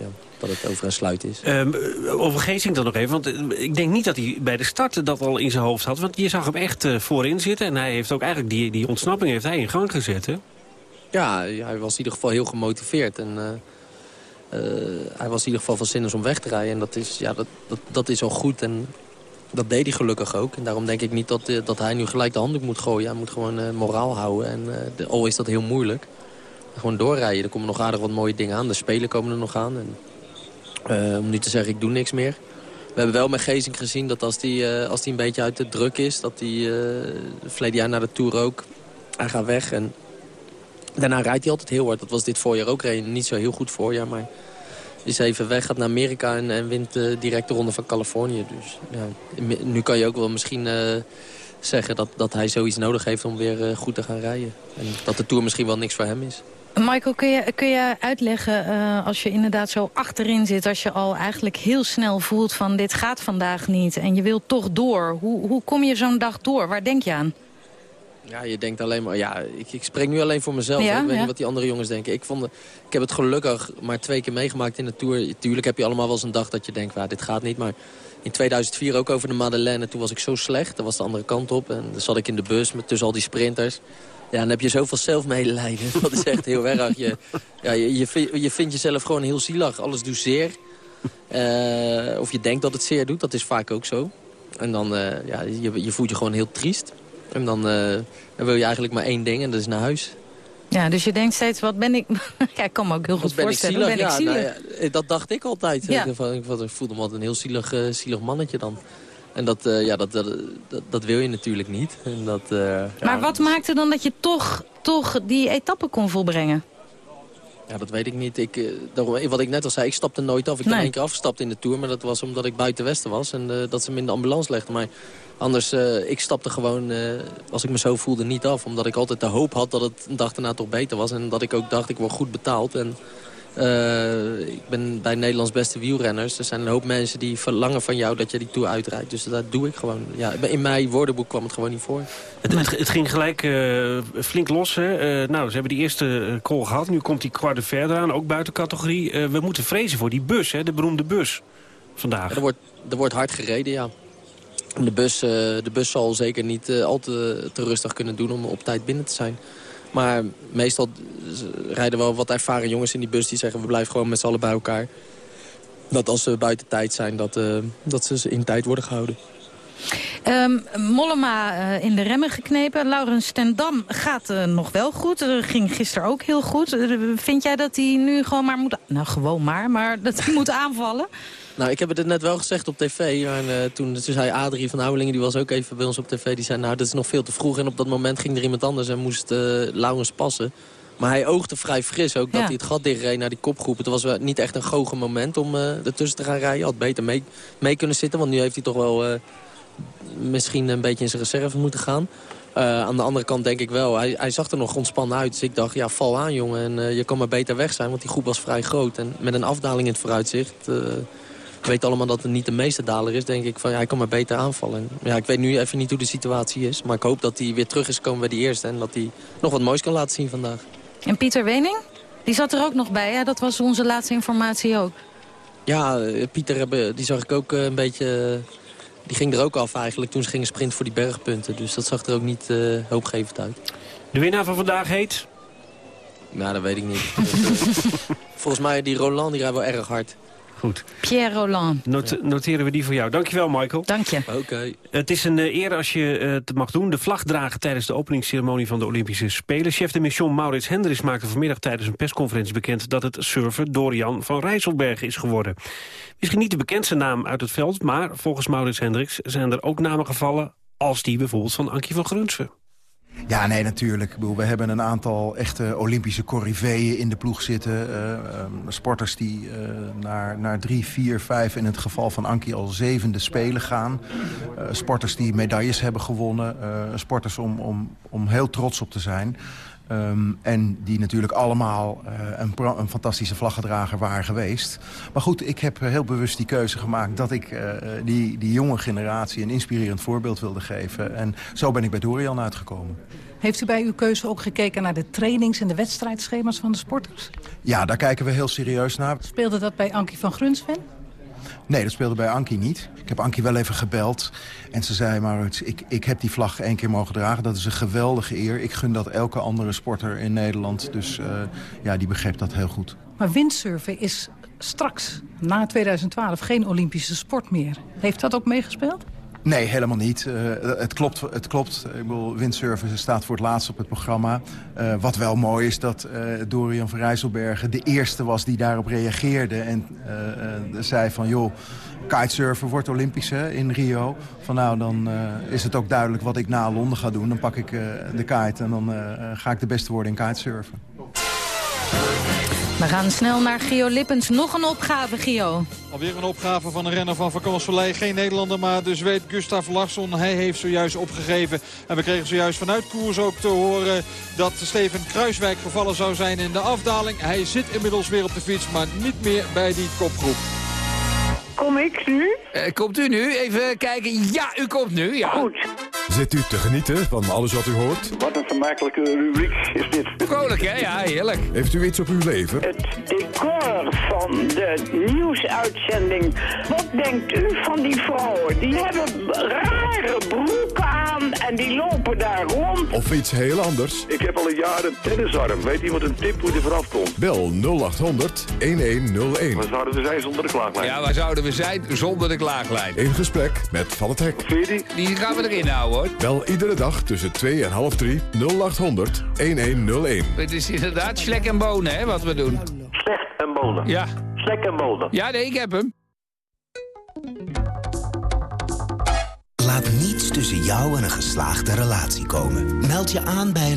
[SPEAKER 23] ja dat het over een sluit is.
[SPEAKER 3] Um, over Geesink dan nog even, want ik denk niet dat hij bij de start dat al in zijn hoofd had. Want je zag hem echt uh, voorin zitten en hij heeft ook eigenlijk die, die ontsnapping heeft hij in gang gezet, hè?
[SPEAKER 23] Ja, hij was in ieder geval heel gemotiveerd en... Uh, uh, hij was in ieder geval van zin om weg te rijden. En dat is, ja, dat, dat, dat is al goed en dat deed hij gelukkig ook. En daarom denk ik niet dat, dat hij nu gelijk de handdoek moet gooien. Hij moet gewoon moraal houden. En de, al is dat heel moeilijk. Gewoon doorrijden. Er komen nog aardig wat mooie dingen aan. De spelen komen er nog aan. En uh, om nu te zeggen, ik doe niks meer. We hebben wel met Gezing gezien dat als die, uh, als een beetje uit de druk is... dat hij uh, verleden jaar naar de Tour ook... Hij gaat weg en daarna rijdt hij altijd heel hard. Dat was dit voorjaar ook reden. Niet zo heel goed voorjaar, maar is even weg, gaat naar Amerika en, wint direct de ronde van Californië. Dus ja, nu kan je ook wel misschien zeggen dat, dat hij zoiets nodig heeft om weer goed te gaan rijden. En dat de Tour misschien wel niks voor hem is.
[SPEAKER 2] Michael, kun je, kun je uitleggen, uh, als je inderdaad zo achterin zit... als je al eigenlijk heel snel voelt van dit gaat vandaag niet... en je wilt toch door, hoe, hoe kom je zo'n dag door? Waar denk je aan?
[SPEAKER 23] Ja, je denkt alleen maar... Ja, ik, ik spreek nu alleen voor mezelf. Ja, ik weet ja. niet wat die andere jongens denken. Ik, vond, ik heb het gelukkig maar twee keer meegemaakt in de Tour. Tuurlijk heb je allemaal wel eens een dag dat je denkt... Well, dit gaat niet, maar in 2004 ook over de Madeleine. Toen was ik zo slecht, daar was de andere kant op. En dan zat ik in de bus met tussen al die sprinters... Ja, dan heb je zoveel zelfmedelijden. Dat is echt heel erg. Je, ja, je, je, je vindt jezelf gewoon heel zielig. Alles doet zeer. Uh, of je denkt dat het zeer doet. Dat is vaak ook zo. En dan, uh, ja, je, je voelt je gewoon heel triest. En dan, uh, dan wil je eigenlijk maar één ding en dat is naar huis.
[SPEAKER 2] Ja, dus je denkt steeds, wat ben ik... ja, ik kan me ook heel goed
[SPEAKER 23] ben
[SPEAKER 2] voorstellen.
[SPEAKER 23] Ik zielig?
[SPEAKER 2] ben ik
[SPEAKER 23] zielig? Nou, ja, dat dacht ik altijd. Ja. Ik, ik voelde me altijd een heel zielig, zielig mannetje dan. En dat, uh, ja, dat, dat, dat, dat, wil je natuurlijk niet. En dat, uh,
[SPEAKER 2] maar ja, wat maakte dan dat je toch, toch die etappe kon volbrengen?
[SPEAKER 23] Ja, dat weet ik niet. Ik, daarom, wat ik net al zei, ik stapte nooit af. Ik nee. ben één keer afgestapt in de Tour, maar dat was omdat ik buiten Westen was. En dat ze me in de ambulance legden. Maar anders, ik stapte gewoon, als ik me zo voelde, niet af. Omdat ik altijd de hoop had dat het een dag daarna toch beter was. En dat ik ook dacht, ik word goed betaald. En uh, ik ben bij Nederlands beste wielrenners. Er zijn een hoop mensen die verlangen van jou dat je die Tour uitrijdt. Dus dat doe ik gewoon. Ja, in mijn woordenboek kwam het gewoon niet voor.
[SPEAKER 3] Het, het, het ging gelijk uh, flink los. Hè? Uh, nou, ze hebben die eerste call gehad. Nu komt die kwart verder aan, ook buiten categorie. we moeten vrezen voor die bus, hè? de beroemde bus vandaag.
[SPEAKER 23] Ja, er, wordt, er wordt hard gereden, ja. De bus, de bus zal zeker niet al te, te rustig kunnen doen om op tijd binnen te zijn. Maar meestal rijden wel wat ervaren jongens in die bus die zeggen... we blijven gewoon met z'n allen bij elkaar. Dat als ze buiten tijd zijn, dat, uh, dat ze in tijd worden gehouden.
[SPEAKER 2] Um, Mollema uh, in de remmen geknepen. Laurens Stendam gaat uh, nog wel goed. Dat ging gisteren ook heel goed. Vind jij dat hij nu gewoon maar moet... Nou, gewoon maar, maar dat hij moet aanvallen?
[SPEAKER 23] Nou, ik heb het net wel gezegd op tv. En, uh, toen, toen zei Adrie van Houwelingen, die was ook even bij ons op tv. Die zei, nou, dat is nog veel te vroeg. En op dat moment ging er iemand anders en moest uh, Laurens passen. Maar hij oogde vrij fris ook, dat hij het gat dichtreed naar die kopgroep. Het was niet echt een goge moment om uh, ertussen te gaan rijden. Had beter mee, mee kunnen zitten, want nu heeft hij toch wel misschien een beetje in zijn reserve moeten gaan. aan de andere kant denk ik wel, hij, hij, zag er nog ontspannen uit. Dus ik dacht, ja, val aan jongen en je kan maar beter weg zijn. Want die groep was vrij groot. En met een afdaling in het vooruitzicht ik weet allemaal dat het niet de meeste daler is. Denk ik van ja, hij kan maar beter aanvallen. Ja, ik weet nu even niet hoe de situatie is. Maar ik hoop dat hij weer terug is gekomen bij die eerste. En dat hij nog wat moois kan laten zien vandaag.
[SPEAKER 2] En Pieter Wening? Die zat er ook nog bij, hè? Dat was onze laatste informatie ook.
[SPEAKER 23] Ja, eh, Pieter die zag ik ook eh, een beetje... Die ging er ook af eigenlijk toen ze gingen sprint voor die bergpunten. Dus dat zag er ook niet uh, hoopgevend uit.
[SPEAKER 3] De winnaar van vandaag heet?
[SPEAKER 23] Nou, dat weet ik niet. Volgens mij die Roland die rijdt wel erg hard.
[SPEAKER 3] Goed.
[SPEAKER 2] Pierre Roland.
[SPEAKER 3] noteren we die voor jou. Dankjewel, Michael.
[SPEAKER 2] Dank je.
[SPEAKER 23] Oké.
[SPEAKER 3] Het is een uh, eer als je uh, het mag doen. De vlag dragen tijdens de openingsceremonie van de Olympische Spelen. Chef de mission Maurits Hendricks maakte vanmiddag tijdens een persconferentie bekend... dat het surfer Dorian van Rijsselberg is geworden. Misschien niet de bekendste naam uit het veld... maar volgens Maurits Hendricks zijn er ook namen gevallen... als die bijvoorbeeld van Ankie van Grunsven.
[SPEAKER 22] Ja, nee, natuurlijk. We hebben een aantal echte Olympische corriveeën in de ploeg zitten. Uh, sporters die uh, naar, naar drie, vier, vijf, in het geval van Ankie al zevende spelen gaan. Uh, sporters die medailles hebben gewonnen. sporters om, om, om heel trots op te zijn. Um, en die natuurlijk allemaal uh, een, een, fantastische vlaggedrager waren geweest. Maar goed, ik heb heel bewust die keuze gemaakt... dat ik uh, die, die jonge generatie een inspirerend voorbeeld wilde geven. En zo ben ik bij Dorian uitgekomen.
[SPEAKER 24] Heeft u bij uw keuze ook gekeken naar de trainings- en de wedstrijdschema's van de sporters?
[SPEAKER 22] Ja, daar kijken we heel serieus naar.
[SPEAKER 24] Speelde dat bij Ankie van Grunsven?
[SPEAKER 22] Nee, dat speelde bij Ankie niet. Ik heb Ankie wel even gebeld. En ze zei, maar ik, ik heb die vlag één keer mogen dragen. Dat is een geweldige eer. Ik gun dat elke andere sporter in Nederland. Dus uh, ja, die begreep dat heel goed.
[SPEAKER 24] Maar windsurfen is straks, na 2012, geen Olympische sport meer. Heeft dat ook meegespeeld?
[SPEAKER 22] Nee, helemaal niet. Uh, het klopt. Het klopt. Ik bedoel, windsurfen staat voor het laatst op het programma. Uh, wat wel mooi is dat uh, Dorian van Rijsselbergen de eerste was die daarop reageerde. En zei van, joh, kitesurfen wordt Olympisch hè, in Rio. Van nou, dan is het ook duidelijk wat ik na Londen ga doen. Dan pak ik de kite en dan ga ik de beste worden in kitesurfen.
[SPEAKER 2] We gaan snel naar Gio Lippens. Nog een opgave, Gio.
[SPEAKER 10] Alweer een opgave van een renner van Vakantsvallei. Geen Nederlander, maar dus weet Gustav Larsson. Hij heeft zojuist opgegeven. En we kregen zojuist vanuit koers ook te horen dat Steven Kruiswijk gevallen zou zijn in de afdaling. Hij zit inmiddels weer op de fiets, maar niet meer bij die kopgroep.
[SPEAKER 25] Kom ik nu?
[SPEAKER 26] Uh, komt u nu? Even kijken. Ja, u komt nu. Ja.
[SPEAKER 25] Goed.
[SPEAKER 1] Zit u te genieten van alles wat u hoort?
[SPEAKER 25] Wat een vermakelijke rubriek is dit.
[SPEAKER 26] Vrolijk, hè? Ja, heerlijk.
[SPEAKER 1] Heeft u iets op uw leven?
[SPEAKER 25] Het decor van de nieuwsuitzending. Wat denkt u van die vrouwen? Die hebben rare broeken aan en die lopen daar rond.
[SPEAKER 1] Of iets heel anders?
[SPEAKER 25] Ik heb al een jaar een tennisarm. Weet iemand een tip hoe die vanaf komt?
[SPEAKER 1] Bel 0800 1101.
[SPEAKER 25] Waar zouden we zijn zonder de klaaglijn?
[SPEAKER 26] Ja, waar zouden we zijn zonder de klaaglijn?
[SPEAKER 1] In gesprek met Van het Hek.
[SPEAKER 25] Die?
[SPEAKER 26] die gaan we erin houden.
[SPEAKER 1] Bel iedere dag tussen 2 en half 3 0800 1101.
[SPEAKER 26] Het is inderdaad slek en bonen, hè, wat we doen.
[SPEAKER 25] Slecht en bonen?
[SPEAKER 26] Ja.
[SPEAKER 25] Slek en bonen?
[SPEAKER 26] Ja, nee, ik heb hem.
[SPEAKER 27] Laat niets tussen jou en een geslaagde relatie komen. Meld je aan bij...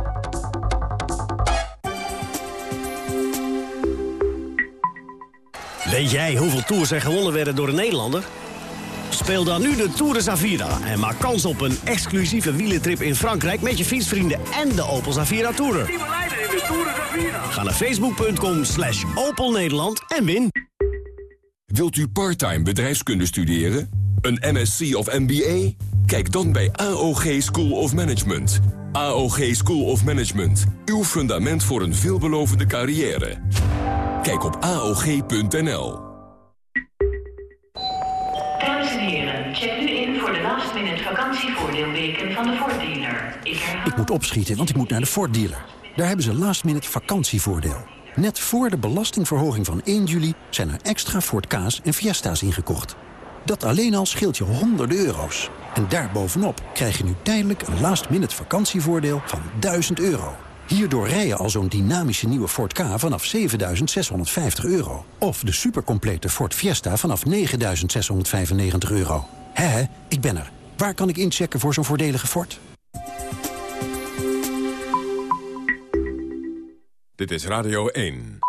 [SPEAKER 9] Weet jij hoeveel tours er gewonnen werden door een Nederlander? Speel dan nu de Tour de Zavira en maak kans op een exclusieve wielentrip in Frankrijk... met je fietsvrienden en de Opel Zavira Tourer. Ga naar facebook.com slash Opel Nederland en win.
[SPEAKER 1] Wilt u parttime bedrijfskunde studeren? Een MSc of MBA? Kijk dan bij AOG School of Management. AOG School of Management. Uw fundament voor een veelbelovende carrière. Kijk op AOG.nl.
[SPEAKER 12] Dames en heren, check nu in voor de last minute vakantievoordeelweken van de Ford dealer. Ik herhaal...
[SPEAKER 28] Ik moet opschieten, want ik moet naar de Ford dealer. Daar hebben ze last minute vakantievoordeel. Net voor de belastingverhoging van 1 juli zijn er extra Ford Ka's en Fiesta's ingekocht. Dat alleen al scheelt je honderden euro's. En daarbovenop krijg je nu tijdelijk een last-minute vakantievoordeel van 1000 euro. Hierdoor rij je al zo'n dynamische nieuwe Ford K vanaf 7.650 euro. Of de supercomplete Ford Fiesta vanaf 9.695 euro. Hé, ik ben er. Waar kan ik inchecken voor zo'n voordelige Ford?
[SPEAKER 29] Dit is Radio 1.